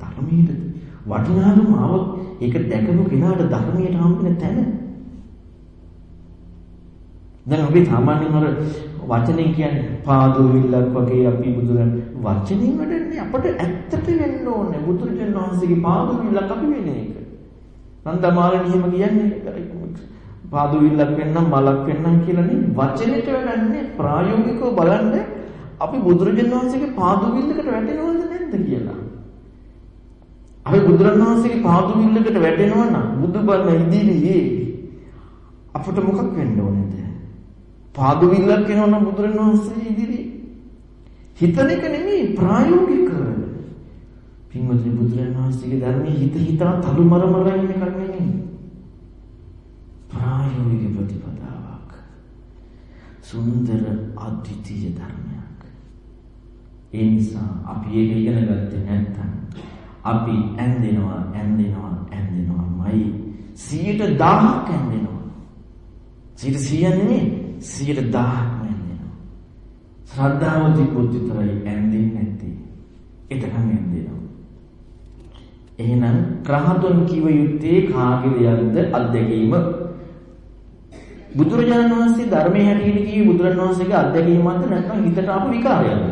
ධර්මයේ වටිනාකම ආව ඒක දැකපු කෙනාට ධර්මයට හම්බෙන තැන දැන් අපි සාමාන්‍යයෙන් අර වචනෙන් කියන්නේ පාදුවිල්ලක් වගේ අපි බුදුරන් වචනෙන් වැඩන්නේ අපට ඇත්තට වෙන්න ඕනේ බුදුරජාණන් වහන්සේගේ පාදුවිල්ලක් අපි වෙන එක. නන්දමාලනියම කියන්නේ පාදුවිල්ලක් වෙන්නම් මලක් වෙන්නම් කියලා නේ වචනෙට වැඩන්නේ ප්‍රායෝගිකව බලන්න අපි බුදුරජාණන් වහන්සේගේ පාදුවිල්ලකට වැටෙනවද නැද්ද කියලා. අපි බුදුරජාණන් වහන්සේගේ පාදුවිල්ලකට වැටෙනවා නම් බුදුබණ ඉදිරියේ අපට මොකක් වෙන්න ඕනේද? පාදුවිල්ලක් වෙනවනම් බුදුරණවහන්සේ ඉදිරියේ හිතන එක නෙමෙයි ප්‍රායෝගික පින්වත්නි බුදුරණවහන්සේගේ ධර්මයේ හිත හිතා තලු මර මර ඉන්න එකක් නෙමෙයි ප්‍රායෝගික ප්‍රතිපදාවක් සුන්දර අද්විතීය ධර්මයක් ඒ නිසා අපි ඒක ඉගෙන ගත්තේ නැත්නම් අපි ඇන්දෙනවා ඇන්දෙනවා ඇන්දෙනවාමයි 100ට 1000ක් ඇන්දෙනවා 100 නෙමෙයි 10000ක්ම ඇන්දෙනවා. ශ්‍රද්ධාව තිබ්බොත් විතරයි ඇන්දෙන්නේ නැත්තේ. එතකන් ඇන්දෙනවා. එහෙනම් රහතුන් කිව යුත්තේ කාගේ දෙයක්ද අත්දැකීම? බුදුරජාණන් වහන්සේ ධර්මයේ හැටියට කිව්වේ බුදුරජාණන් වහන්සේගේ අත්දැකීමක්ද නැත්නම් හිතට ආපු විකාරයක්ද?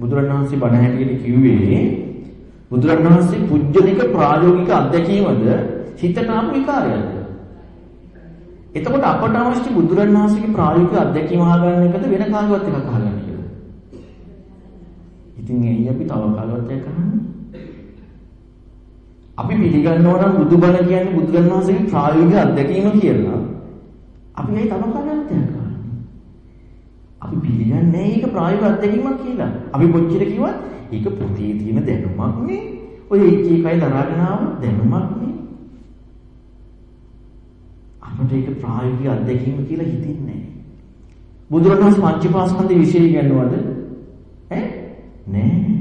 බුදුරජාණන් වහන්සේ බණ හැටියට කිව්වේ බුදුරජාණන් වහන්සේ පුජ්‍යනික ප්‍රායෝගික අත්දැකීමද හිතට ආපු විකාරයක්ද? එතකොට අපට අවශ්‍ය බුදුරන් වහන්සේගේ ප්‍රායෝගික අත්දැකීම අහගන්න එකද වෙන කාගවත් එකක් අහගන්න එකද? ඉතින් එයි අපි තව කාගවත් එකක් අහන්නේ. අපි පිළිගන්නවා නම් බුදුබණ කියන්නේ බුදුරන් වහන්සේගේ ප්‍රායෝගික අත්දැකීම කියලා. අපි එයි තව කාගවත් එකක් අහන්නේ. අපි පිළිගන්නේ ඒක ප්‍රායෝගික අත්දැකීමක් කියලා. අපි කොච්චර කිව්වත් ඒක පොතේ තියෙන දැනුමක් නේ. ඔය එක එකයි දරාගෙන ආව දැනුමක් නේ. අපිට ඒක ප්‍රායෝගික අත්දැකීම කියලා හිතින්නේ නැහැ. බුදුරණවහන්සේ පංචපාස්කන්ධ විශේෂ ඉගෙනුවද? ඈ? නෑ.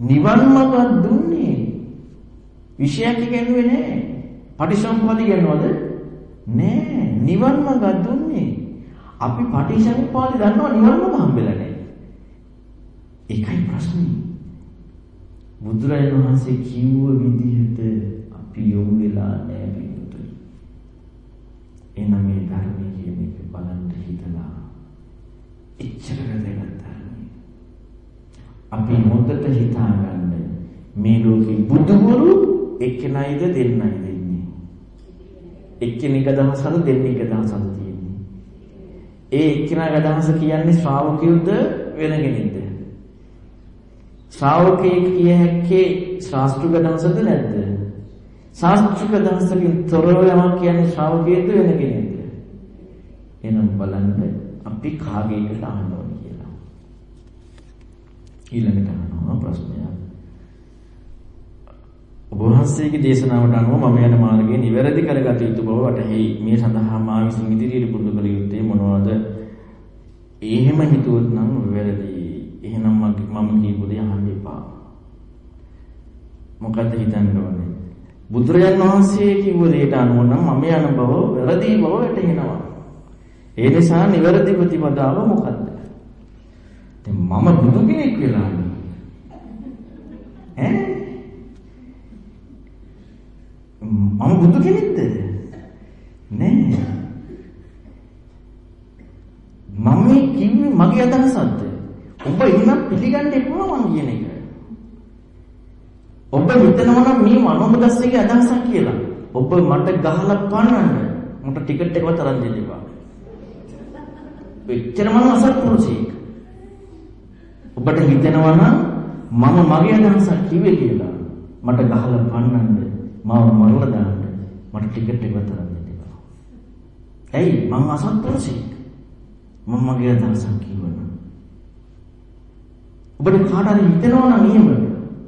නිවන් මාර්ගයක් දුන්නේ. විශයක් ඉගෙනුවේ නෑ. පටිසම්පාද ඉගෙනවද? නෑ. නිවන් මාර්ගයක් දුන්නේ. අපි පටිසම්පාද දන්නවා නිවන් මාර්ග හම්බෙලා නෑ. ඒකයි ප්‍රශ්නේ. බුදුරජාණන් වහන්සේ කිව්ව විදිහට අපි යොමු වෙලා නෑ පිටුතුයි. එනම් මේ ධර්මයේ කියන එක බලන්න හිතලා එච්චර වැදගත් ධර්මයි. අපි මොකද හිතාගන්න මේ ලෝකේ බුදුගුරු එක්කෙනයිද දෙන්නයිද ඉන්නේ. එක්කෙනෙක් අදහසද දෙන්නෙක් අදහසද තියෙන්නේ. ඒ එක්කෙනාගේ අදහස කියන්නේ ශ්‍රාවකයෝද වෙන කෙනෙක්ද? ශ්‍රාවකයෙක් කිය හැක්කේ ශාස්ත්‍රික අදහසද නැද්ද? ශාස්ත්‍රික අදහසකින් තොරව යමක් කියන්නේ ශ්‍රාවකයෙක්ද වෙන කෙනෙක්ද? එනම් බලන්න අපි කාගේකට අහන්න ඕනේ කියලා. ඊළඟට අහනවා ප්‍රශ්නය. ඔබ වහන්සේගේ දේශනාවට අනුව මම යන මාර්ගයේ නිවැරදි කරගත යුතු බව වටහෙයි. මේ සඳහා මා විසින් ඉදිරියට පුරුදු කළ යුත්තේ මොනවාද? එහෙම හිතුවොත් නම් වැරදි. එහෙනම් මම කියපු දේ අහන්න එපා. මොකද හිතන්න ඕනේ? බුදුරජාන් වහන්සේ කිව්ව දෙයට අනුව නම් මම යන බව වැරදි බව වැටහෙනවා. ඒ නිසා නිවැරදි ප්‍රතිපදාව මොකද්ද? දැන් මම බුදු කෙනෙක් වෙලා ඈ මම බුදු කෙනෙක්ද? නෑ. මම කිව්වේ මගේ අදහසක්ද? ඔබ එහෙම පිළිගන්න එපා මං කියන එක. ඔබ හිතනවා නම් මේ මනෝමදස්සගේ අදහසක් කියලා. ඔබ මට ගහලා පන්නන්න. මට ටිකට් එකවත් අරන් දෙන්න එපා. එච්චරම අසත්පුරුෂයෙක්. ඔබට හිතෙනවා නම් මම මගේ අදහසක් කිව්වේ කියලා මට ගහලා පන්නන්න මාව මරලා දාන්න මට ටිකට් එක වතරක් දෙන්න එපා. ඇයි මං අසත්පුරුෂයෙක්. මම මගේ අදහසක් කිව්වනම්. ඔබට කාට හරි හිතෙනවා නම් එහෙම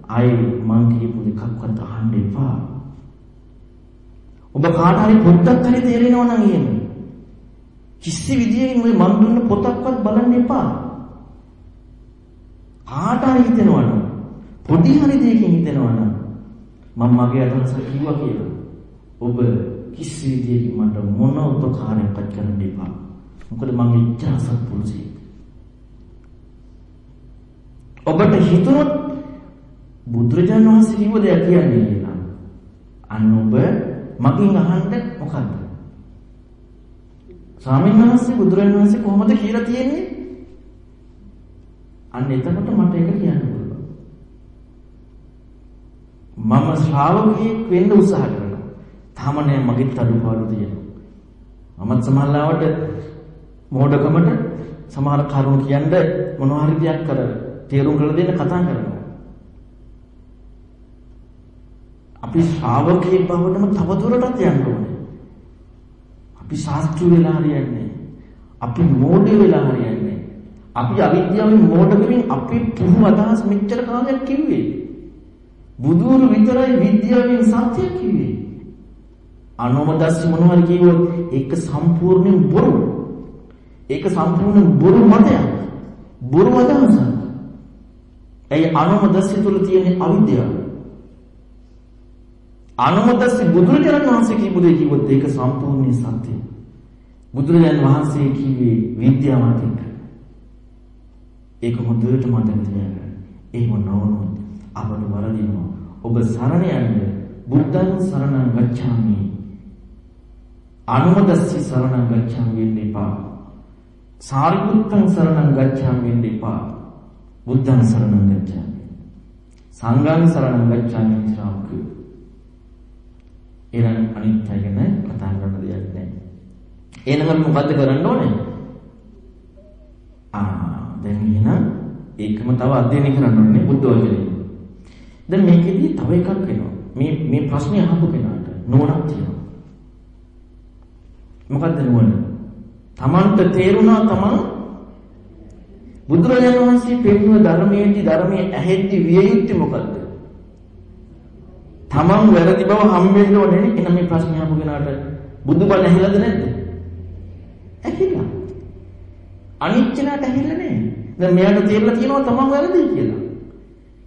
ආයේ මං කියපු එකක්වත් අහන්න එපා. ඔබ කාට හරි පොඩ්ඩක් හරි තේරෙනවා නම් එහෙම කිසි විදියකින් ওই මන් දුන්න පොතක්වත් බලන්න එපා. කාට හරි හිතෙනවනම් පොඩි හරි දෙයකින් හිතෙනවනම් මම මගේ අදහස කිව්වා කියලා. ඔබ කිසි විදියකින් මට මොන උපකාරයක්වත් කරන්න එපා. මොකද මම ඉච්ඡා සත්පුරුෂයෙක්. ඔබට හිතුනොත් බුදුරජාණන් වහන්සේ කිව්ව දෙයක් කියන්නේ කියලා. අන්න ඔබ මගෙන් අහන්න මොකද්ද? ස්වාමීන් වහන්සේ බුදුරජාණන් වහන්සේ කොහොමද කියලා තියෙන්නේ? අන්න එතකොට මට ඒක කියන්න පුළුවන්. මම ශ්‍රාවකයෙක් වෙන්න උත්සාහ කරනවා. තාම නෑ මගෙත් අඩුපාඩු තියෙනවා. මමත් සමහරවට මෝඩකමට සමහර කරුණු කියන්න මොනවා හරි දෙයක් කර තේරුම් කරලා දෙන්න කතා කරනවා. අපි ශ්‍රාවකයෙක් බවටම තව දුරටත් යන්න ඕනේ. අපි ශාස්ත්‍රු වෙලා හරියන්නේ. අපි මෝඩ වෙලා හරියන්නේ. අපි අවිද්‍යාවෙන් මෝඩකමින් අපි පුහු අදහස් මෙච්චර කාලයක් කිව්වේ. බුදුරු විතරයි විද්‍යාවෙන් සත්‍ය කිව්වේ. අනෝමදස්ස මොනවද කිව්වොත් ඒක සම්පූර්ණයෙන් බොරු. ඒක සම්පූර්ණයෙන් බොරු මතයක්. බොරු අදහසක්. ඒ අනෝමදස්ස තුල තියෙන අවිද්‍යාව. අනුමතස්ස බුදුරජාණන් වහන්සේ කියපු දේ කිව්වොත් ඒක සම්පූර්ණ සත්‍යයි. බුදුරජාණන් වහන්සේ කිව්වේ විද්‍යාවත් එක්ක. ඒක හොඳට මතක තියාගන්න. එහෙම නොවුනොත් අපට වරදිනවා. ඔබ සරණ යන්න බුද්ධං සරණං ගච්ඡාමි. අනුමතස්ස සරණං ගච්ඡාමි වෙන්න එපා. සාරිපුත්තං සරණං ගච්ඡාමි වෙන්න එපා. බුද්ධං සරණං ගච්ඡාමි. සංඝං සරණං ගච්ඡාමි ශ්‍රාවකයෝ ඊළඟ අනිත් අය ගැන කතා කරන්න දෙයක් නැහැ. එහෙනම් අපි මොකද්ද කරන්න ඕනේ? ආ දැන් එහෙනම් ඒකම තව අධ්‍යයනය කරන්න ඕනේ බුද්ධ වචනේ. දැන් මේකෙදී තව එකක් වෙනවා. මේ මේ ප්‍රශ්නේ අහපු කෙනාට නුවණක් තියෙනවා. මොකද්ද නුවණ? Tamanට තේරුණා තමන් බුදුරජාණන් වහන්සේ පෙන්වන ධර්මයේදී ධර්මයේ ඇහෙද්දි විය යුත්තේ මොකද්ද? තමන් වැරදි බව හම්බෙන්න ඕනේ නේ. එහෙනම් මේ ප්‍රශ්නේ අහපු කෙනාට බුදුබණ ඇහිලාද නැද්ද? ඇහිලා. අනිච්චනට ඇහිලා නෑ. දැන් මෙයාට තේරලා තියෙනවා තමන් වැරදි කියලා.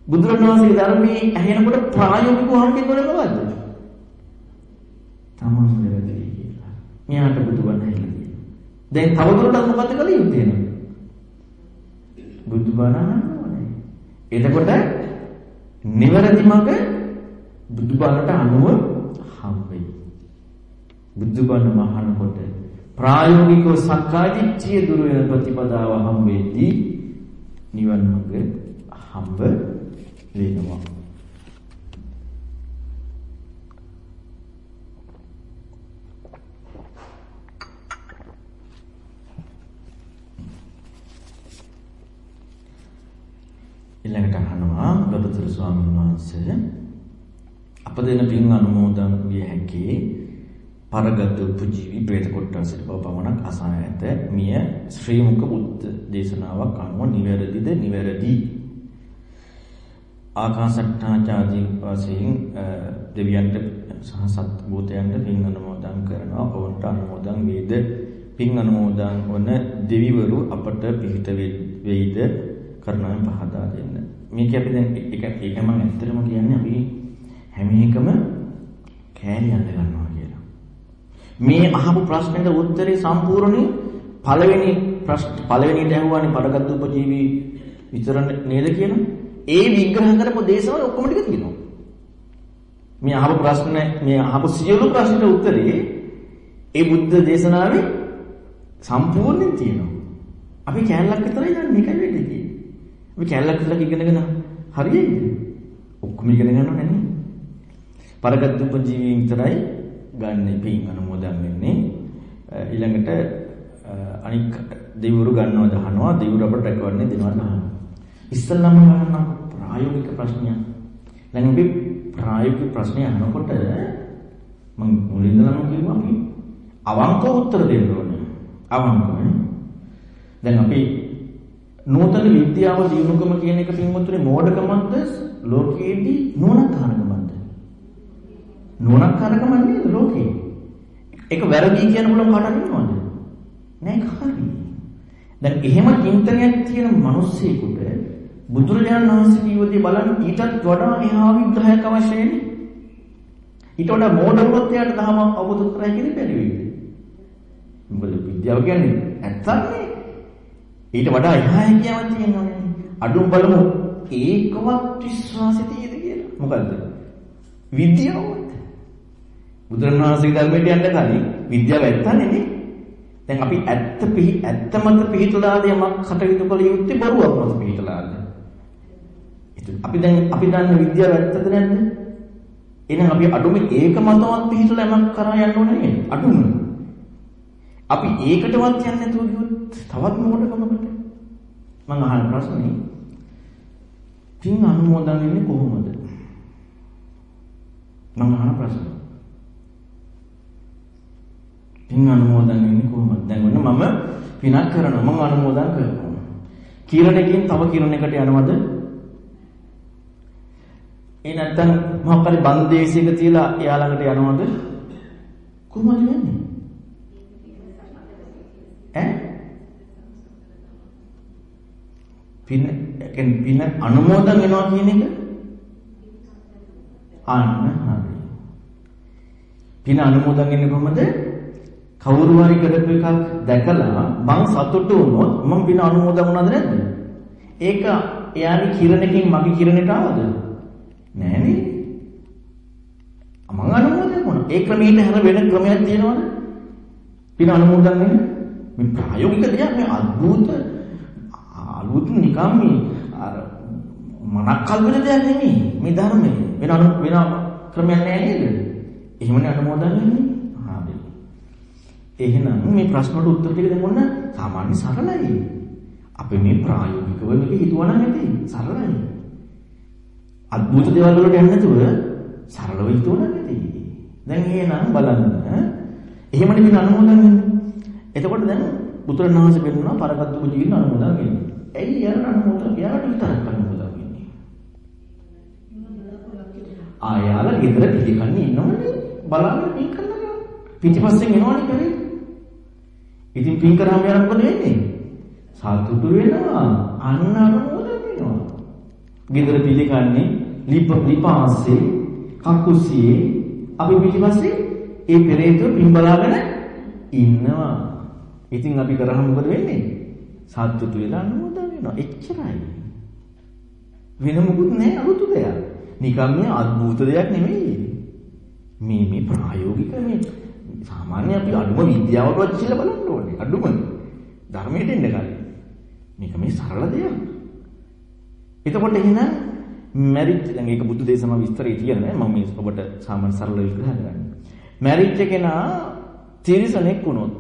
බුදුරණවහන්සේගේ ධර්මයේ ඇහෙනකොට ප්‍රායෝගිකව අහන්න ඕනේ මොකද්ද? තමන් වැරදි කියලා. මෙයාට බුදුබණ ඇහිලා තියෙනවා. දැන් තවදුරටත් මොකද කළ යුත්තේ නේද? බුදුබණ අහන්න ඕනේ. එතකොට නිවැරදි මඟ බුදුබණට අනුව හම්බෙයි. බුදුබණ මහනකොට ප්‍රායෝගිකව සක්කාදිට්ඨිය දුර වෙන ප්‍රතිපදාව හම්බෙද්දී නිවන් මඟ හම්බ වෙනවා. ඊළඟට අහනවා ගබතර ස්වාමීන් වහන්සේ අප දෙන පින් අනුමෝදන් විය හැකි පරගත උපජීවි പ്രേත කොටසට බව පමණක් අසා ඇත මිය ශ්‍රී මුඛ බුද්ධ දේශනාවක් අනුව නිවැරදිද? නිවැරදි ආකාසට්ඨාචාදී වශයෙන් දෙවියන්ට සහ සත් භූතයන්ට පින් අනුමෝදන් කරනවා ඔවුන්ට අනුමෝදන් වේද පින් අනුමෝදන් වන දෙවිවරු අපට පිහිට වෙයිද කරුණාවෙන් පහදා දෙන්න. මේක අපි දැන් එක ඒක මම ඇත්තටම කියන්නේ අපි හැම එකම කෑලි යන්න ගන්නවා කියලා. මේ අහපු ප්‍රශ්නෙට උත්තරේ සම්පූර්ණේ පළවෙනි ප්‍රශ්න පළවෙනිට ඇහුවානේ පරගත් උපජීවි විතර නේද කියලා. ඒ විග්‍රහ කරපු දේශවල ඔක්කොම ටික තියෙනවා. මේ අහපු ප්‍රශ්න මේ අහපු සියලු ප්‍රශ්නට උත්තරේ ඒ බුද්ධ දේශනාවේ සම්පූර්ණයෙන් තියෙනවා. අපි කැලලක් විතරයි දන්නේ ඒකයි වෙන්නේ. අපි කැලලක් විතර ඉගෙනගෙන හරියයිද? ඔක්කොම ඉගෙන ගන්නව නේ. පරගත් උපජීවීන් විතරයි ගන්න පින් අනුමෝදන් වෙන්නේ. ඊළඟට අනික් දෙවිවරු ගන්නවද අහනවා දෙවිවරු අපට රැකවන්නේ දෙනවද අහනවා. ඉස්සල්ලාම ගන්න ප්‍රායෝගික ප්‍රශ්නයක්. දැන් අපි ප්‍රායෝගික ප්‍රශ්නය අහනකොට මම මුලින්දලම කිව්වා අපි අවංකව උත්තර දෙන්න ඕනේ. අවංකව. දැන් අපි නූතන විද්‍යාව දිනුකම කියන එක පින්වත්තුනේ මෝඩකමක්ද ලෝකයේදී නුවණකාරකමක්ද? නුවණකාරකම නේද ලෝකේ. ඒක වැරදි කියන බුලම කාටද ඉන්නවද? නෑ හරි. දැන් එහෙම චින්තනයක් තියෙන මිනිස්සෙකුට බුදුරජාණන් වහන්සේ කියවදී බලන්න ඊටත් වඩා එහා විග්‍රහයක් අවශ්‍යයි. ඊට වඩා මෝඩ වුණොත් එයාට දහම අවබෝධ කරගන්න කියන බැරි වෙයි. මොකද විද්‍යාව කියන්නේ ඇත්තන්නේ ඊට වඩා එහා හැකියාවක් තියෙනවනේ. අඩුම බලමු ඒකවත් විශ්වාසය තියෙද කියලා. මොකද්ද? විද්‍යාවත්. බුදුරණවහන්සේගේ ධර්මයට යන්න කලින් විද්‍යාව ඇත්තනේ නේ. දැන් අපි ඇත්ත පිහි ඇත්ත මත පිහිටලාද යමක් කටයුතු කළ යුත්තේ බොරුවක් මත පිහිටලාද? අපි දැන් අපි දන්න විද්‍යාව ඇත්තද නැද්ද? එහෙනම් අපි අඩුම ඒක මතවත් පිහිටලා යමක් කරා යන්න ඕනේ නේද? අඩුම. අපි ඒකටවත් යන්නේ නැතුව ගියොත් තවත් මොකටකමකට? මම අහන ප්‍රශ්නේ පින් අනුමෝදන් වෙන්නේ කොහොමද? මම අහන ප්‍රශ්නේ. පින් අනුමෝදන් වෙන්නේ කොහොමද? දැන් ඔන්න මම පිනක් කරනවා. මම අනුමෝදන් කරනවා. කිරණකින් තව කිරණයකට යනවද? ඒ නැත්තම් මොකක් හරි බන්දේසියක තියලා එයා ළඟට යනවද? කොහොමද වෙන්නේ? ඈ? පින කියන්නේ පින අනුමෝදන් වෙනවා කියන එක අන්න හරි. පින අනුමෝදන් වෙන්නේ කොහොමද? කවුරු හරි කරපු එකක් දැකලා මං සතුටු වුණොත් මම පින අනුමෝදන් වුණාද නැද්ද? ඒක එයාගේ කිරණකින් මගේ කිරණයට ආවද? නෑනේ. මං අනුමෝදන් වුණා. ඒ ක්‍රමයට හැර වෙන ක්‍රමයක් තියෙනවද? පින අනුමෝදන් වෙන්නේ මේ ප්‍රායෝගික දෙයක් මේ අద్భుත අලුත් නිකම් මේ අර මනක් කල්පන දෙයක් නෙමෙයි මේ ධර්මය. වෙන අනු වෙන ක්‍රමයක් නෑ නේද? එහෙමනේ අනුමෝදන් වෙන්නේ. හරි. එහෙනම් මේ ප්‍රශ්න වලට උත්තර ටික දෙන්න ඕන සාමාන්‍ය සරලයි. අපි මේ ප්‍රායෝගිකව මේක හිතුවා නම් ඇති. සරලයි. අద్భుත දේවල් වලට යන්නේ නැතුව සරලව හිතුවා නම් ඇති. දැන් එහෙනම් බලන්න. එහෙමනේ මේ අනුමෝදන් වෙන්නේ. එතකොට දැන් බුදුරණවහන්සේ කියනවා පරගත්තු ජීවිත අනුමෝදන් වෙන්නේ. ඇයි යාර අනුමෝදන් යාට විතරක් අනුමෝදන් වෙන්නේ? ආයාලා ගෙදර පිටිකන්නේ ඉන්නවනේ. බලන්න පින් කරනවා. පිටිපස්සෙන් එනවනේ කරේ. ඉතින් පින් කරාම යාර මොකද වෙන්නේ? සතුටු වෙනවා. අන්න අනුමෝදන් වෙනවා. ගෙදර පිළිකන්නේ ලිප ලිපාස්සේ කකුසියේ අපි පිටිපස්සේ ඒ පෙරේතව පින්බලාගෙන ඉන්නවා. ඉතින් අපි කරාම මොකද වෙන්නේ? සතුටු වෙලා අනුමෝදන් වෙනවා. එච්චරයි. වෙන මොකුත් නැහැ අලුත් දෙයක්. නිකම් මේ අద్భుත දෙයක් නෙමෙයි. මේ මේ ප්‍රායෝගික මේ සාමාන්‍ය අපි අඩුම විද්‍යාවටවත් කියලා බලන්න ඕනේ. අඩුම ධර්මයට එන්න කලින්. මේක මේ සරල දෙයක්. එතකොට එහෙනම් මැරිච් දැන් ඒක බුදු දේශම විස්තරේ තියෙන නෑ මම මේ ඔබට සාමාන්‍ය සරල විග්‍රහ කරන්නේ. මැරිච් කෙනා තිරිසනෙක් වුණොත්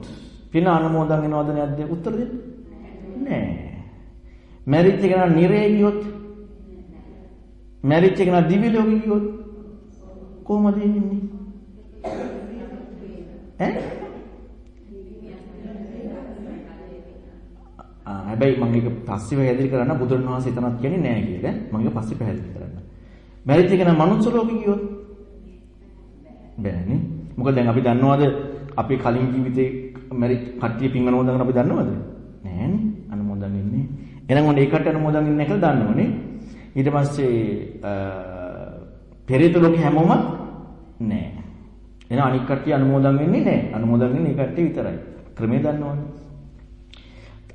පින අනුමෝදන් වෙනවද නැද්ද උත්තර දෙන්න? නෑ. මැරිච් කෙනා නිරේ ගියොත් මැරිච් කෙනා දිව්‍ය ලෝකෙ ගියොත් කොහොමද වෙන්නේ? ඈ? ආ හැබැයි මම ඒක පස්සේ පැහැදිලි කරන්න බුදුරණවහන්සේ එතනක් කියන්නේ නෑ කියලා. මම ඒක පස්සේ පැහැදිලි කරන්න. මැරිච් කෙනා මනුස්ස ලෝකෙ ගියොත් බෑනේ. මොකද දැන් අපි දන්නවද අපි කලින් ජීවිතේ මැරිච් කට්ටිය පින් අනුමෝදන් කරන අපි දන්නවද? නෑනේ. අනුමෝදන් වෙන්නේ. එහෙනම් ඔන්න ඒකට අනුමෝදන් වෙන්නේ නැහැ කියලා දන්නවනේ. ඊට පස්සේ පෙරේත ලෝකේ හැමෝම නෑ. එහෙනම් අනික් කට්ටිය අනුමෝදන් වෙන්නේ නෑ. අනුමෝදන් වෙන්නේ ඒ කට්ටිය විතරයි. ක්‍රමය දන්නවනේ.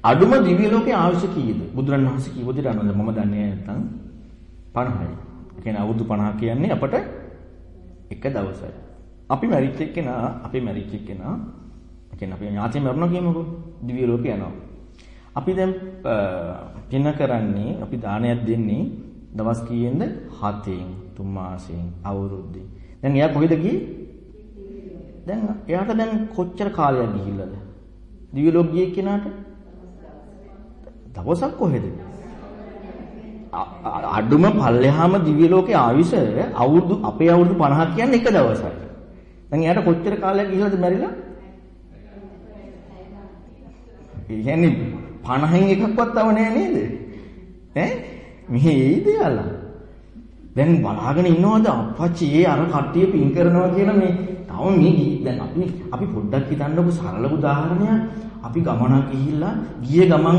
අඩුම දිව්‍ය ලෝකේ ආයුෂ කීයද? බුදුරණවහන්සේ කිව්ව විදිහට අනුමෝදන් මම දන්නේ නැත්නම් 50යි. ඒ කියන්නේ අවුරුදු 50 කියන්නේ අපට එක දවසයි. අපි මැරිච් එක්කෙනා අපි මැරිච් එක්කෙනා කියන්නේ අපි ඥාතිය මරණ කියමුකෝ දිව්‍ය ලෝකේ යනවා. අපි දැන් පින කරන්නේ අපි දානයක් දෙන්නේ දවස් කීයෙන්ද? 7න්, 3 මාසෙන්, අවුරුද්දෙන්. දැන් එයා කොහෙද ගියේ? දැන් එයාට දැන් කොච්චර කාලයක් ගිහිල්ලාද? දිව්‍ය ලෝක ගියේ කෙනාට දවසක් කොහෙද? අඩුම පල්ලෙහාම දිව්‍ය ලෝකේ ආවිස අවුරුදු අපේ අවුරුදු 50 කියන්නේ එක දවසයි. දැන් එයාට කොච්චර කාලයක් ගිහිල්ලාද මැරිලා? ඒ කියන්නේ 50න් එකක්වත් තව නෑ නේද? ඈ මෙහි ඒද යාලා. දැන් බලාගෙන ඉන්නවද අප්පච්චි ඒ අර කට්ටිය පින් කරනවා කියලා මේ තව මේ දැන් අපි අපි පොඩ්ඩක් හිතන්නකො සරල උදාහරණයක් අපි ගමනක් ගිහිල්ලා ගිය ගමන්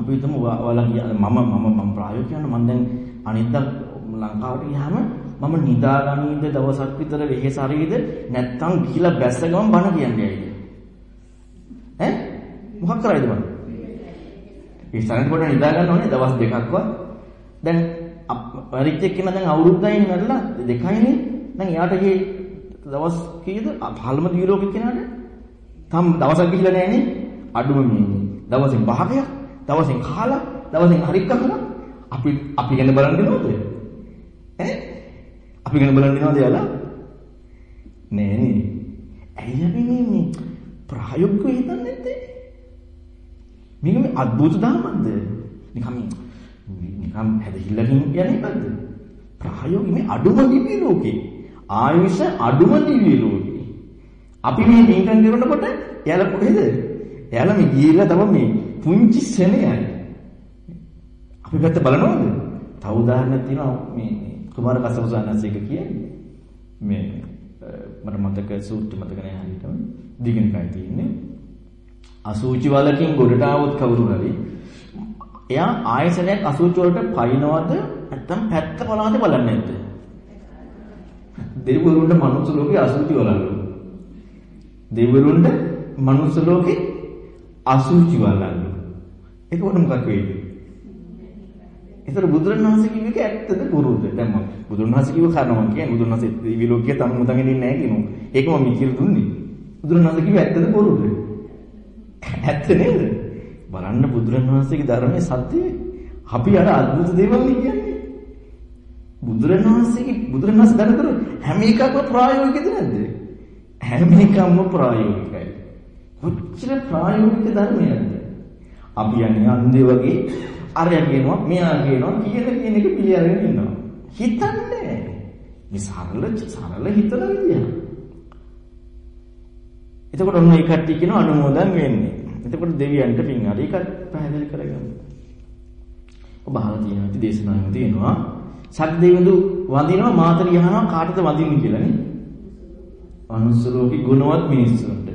අපි හිතමු ඔයාලා ගියා. මම මම මම ප්‍රායෝගිකව කියන්න මම දැන් අනිද්දා ලංකාවට ගියාම මම නිදාගන්නේද දවසක් විතර වෙහෙස හරියද? නැත්තම් ගිහිල්ලා බැස්ස ගමන් බණ කියන්නේ ඇයිද? ඈ? මොකක් කරයිද බණ? ඒ සරණ කොට නිදා ගන්න ඕනේ දවස් දෙකක්වත්. දැන් පරිච්ඡ එක්කන දැන් අවුරුද්දයිනේ මැරලා. දෙකයිනේ. දැන් එයාට ගියේ දවස් කීයද? පහළම දිවිලෝකෙ කෙනාට? තම දවසක් ගිහිල්ලා නැහනේ. අඩුම මේ දවසෙන් භාගයක් දවසෙන් කාලා දවසෙන් හරික් කරලා අපි අපි ගැන බලන් දෙනවද ඈ? අපි ගැන බලන් දෙනවද යාලා? නෑ නේ. ඇයි අපි මේ මේ ප්‍රායෝගිකව හිතන්නේ නැත්තේ? මේක මේ අద్భుත ධර්මද නිකම් නිකම් හැදහිල්ලකින් යන්නේ නැද්ද ප්‍රායෝගික මේ අඩුම දිව්‍ය ලෝකේ ආයුෂ අඩුම දිව්‍ය ලෝකේ. අපි මේ පින්කම් කරනකොට එයාලා කොහෙද? එයාලා මේ ගිහිල්ලා තම මේ පුංචි සෙනෙයයි අපි පැත්ත බලනවද? තව උදාහරණයක් තියෙනවා මේ කුමාර කස්සප සානසේක කියන්නේ. මේ මට මතක සූත්‍ර මතක නැහැ හරියටම. දිගිනකයි තියෙන්නේ. අසූචි වලකින් ගොඩට આવොත් කවුරු හරි එයා ආයසනයක් අසූචි වලට පයින්නවද? නැත්නම් පැත්ත පලාද බලන්නේ නැද්ද? දෙවිවරුන්ට මනුස්ස ලෝකේ අසූචි වලලු දෙවිවරුන්ට මනුස්ස ලෝකේ අසූචි වලලු එතකොට මොකක් වෙයිද ඒතර බුදුරණවහන්සේ කිව්ව එක ඇත්තද බොරුද දැන් මම බුදුරණවහන්සේ කිව්ව කාරණා මම කියන්නේ බුදුරණවහන්සේ දිවි ලෝකයේ තම මුතගෙන ඉන්නේ නැහැ කියනවා ඒක මම කියලා දුන්නේ බුදුරණවහන්සේ කිව්ව ඇත්තද බොරුද ඇත්ත නේද? බලන්න බුදුරණවහන්සේගේ ධර්මයේ සත්‍යය. අපි අර අద్భుත දේවල් කියන්නේ. බුදුරණවහන්සේගේ බුදුරණවහන්සේ දැන කර හැම එකක්ම ප්‍රායෝගිකද නැද්ද? හැම එකක්ම ප්‍රායෝගිකයි. කොච්චර ප්‍රායෝගික ධර්මයක්ද? අපි යන්නේ අන්දේ වගේ අරයා කියනවා මෙයා කියනවා කියන කියන එක පිළිඅරගෙන ඉන්නවා. හිතන්නේ මේ සරල සරල හිතන විදිය. එතකොට ඔන්න ඒ කට්ටිය කියන අනුමෝදන් වෙන්නේ. එතකොට දෙවියන්ට පින් හරි ඒක පැහැදිලි කරගන්න. ඔබ අහලා තියෙනවා ඉතින් දේශනාවෙම තියෙනවා. සක්දේවඳු වඳිනවා මාතරිය අහනවා කාටද වඳින්නේ කියලා නේ. අනුස්ස ලෝකේ ගුණවත් මිනිස්සුන්ට.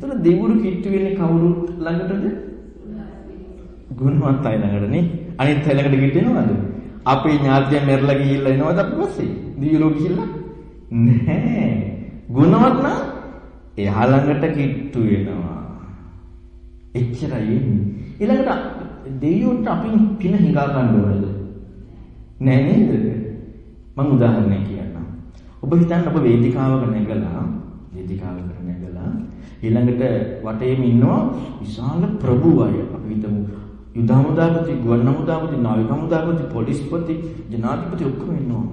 එතකොට දෙවිවරු කිට්ටු වෙන්නේ කවුරු ළඟටද? ගුණවත් අය ළඟට නේ. අනිත් අය ළඟට කිට්ටු වෙනවද? අපේ ඥාතියන් මෙරලා ගිහිල්ලා එනවද අපි පස්සේ? දිව්‍ය ලෝක ගිහිල්ලා? නැහැ. ගුණවත් නම් එහා ළඟට කිට්ටු වෙනවා. එච්චරයි එන්නේ. ඊළඟට දෙවියන්ට අපි පින හිඟා ගන්න ඕනද? නෑ නේද? මම උදාහරණයක් කියන්නම්. ඔබ හිතන්න ඔබ වේදිකාවක නැගලා වේදිකාවක නැගලා ඊළඟට වටේම ඉන්නවා විශාල ප්‍රභු අය. අපි හිතමු යුද හමුදාපති, ගුවන් හමුදාපති, නාවික හමුදාපති, පොලිස්පති, ජනාධිපති ඔක්කොම ඉන්නවා.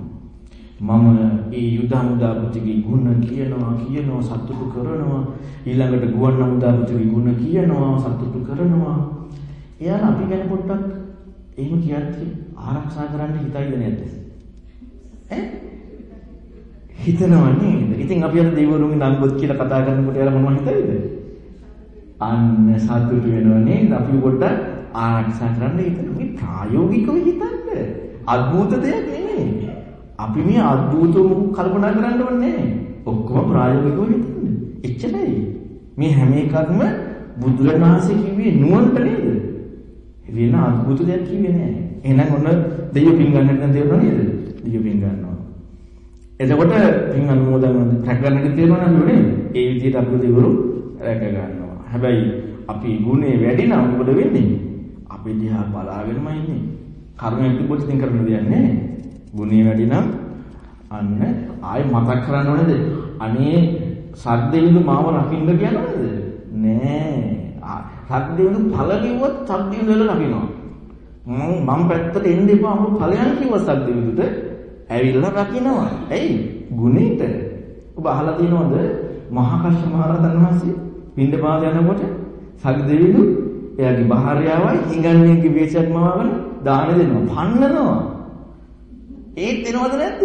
මම ඒ යුද හමුදාපතිගේ ගුණ කියනවා, කියනවා, සතුටු කරනවා. ඊළඟට ගුවන් හමුදාපතිගේ ගුණ කියනවා, සතුටු කරනවා. එයාලා අපි ගැන පොඩ්ඩක් එහෙම කියද්දි ආරක්ෂා කරන්න හිතයිද නැද්ද? ඈ? හිතනවා නේද? ඉතින් අපි අර දෙවිවරුන්ගේ නම්බුත් කියලා කතා කරනකොට එයාලා මොනවද හිතයිද? අන්න සතුටු වෙනවා නේද? අපි පොඩ්ඩක් ආරක්ෂා කරන්න හිතන මේ ප්‍රායෝගිකව හිතන්න. අద్භූත දෙයක් නෙමෙයි. අපි මේ අద్භූතව කල්පනා කරන්න ඕනේ නෑ. ඔක්කොම ප්‍රායෝගිකව හිතන්න. එච්චරයි. මේ හැම එකක්ම බුදුරණාහි කිව්වේ නුවන්ට නේද? වෙන අద్භූත දෙයක් කිව්වේ නෑ. එහෙනම් ඔන්න දෙවියෝ පින් ගන්නට දැන් දෙවියෝ නේද? දෙවියෝ පින් ගන්නවා. එතකොට පින් අනුමෝදන් රැක ගන්නට තේරෙනව නේද? ඒ විදිහට අපි දෙවරු රැක ගන්නවා. හැබැයි අපි ගුණේ වැඩි නම් මොකද වෙන්නේ? අපි දිහා බලාගෙනම ඉන්නේ. කර්මයක් තිබුත් ඉතින් කරන්න දෙයක් නෑ. ගුණේ වැඩි නම් අන්න ආයෙ මතක් කරන්න ඕනේද? අනේ සද්දෙවිදු මාව රකින්න කියනවද? නෑ. සද්දෙවිදු ඵල කිව්වොත් සද්දෙවිදු වල රකින්නවා. මම මම පැත්තට එන්න එපා අමුතු ඵලයන් කිව්ව සද්දෙවිදුට ඇවිල්ලා රකින්නවා. ඇයි? ගුණේට. ඔබ අහලා තියෙනවද? මහා කශ්‍යප මහ රහතන් වහන්සේ පින්දපාත යනකොට සද්දෙවිදු එයාගේ භාර්යාවයි හිඟන්නේගේ වේශයක් මවාගෙන දාන දෙනවා. පන්නනවා. ඒත් එනවද නැද්ද?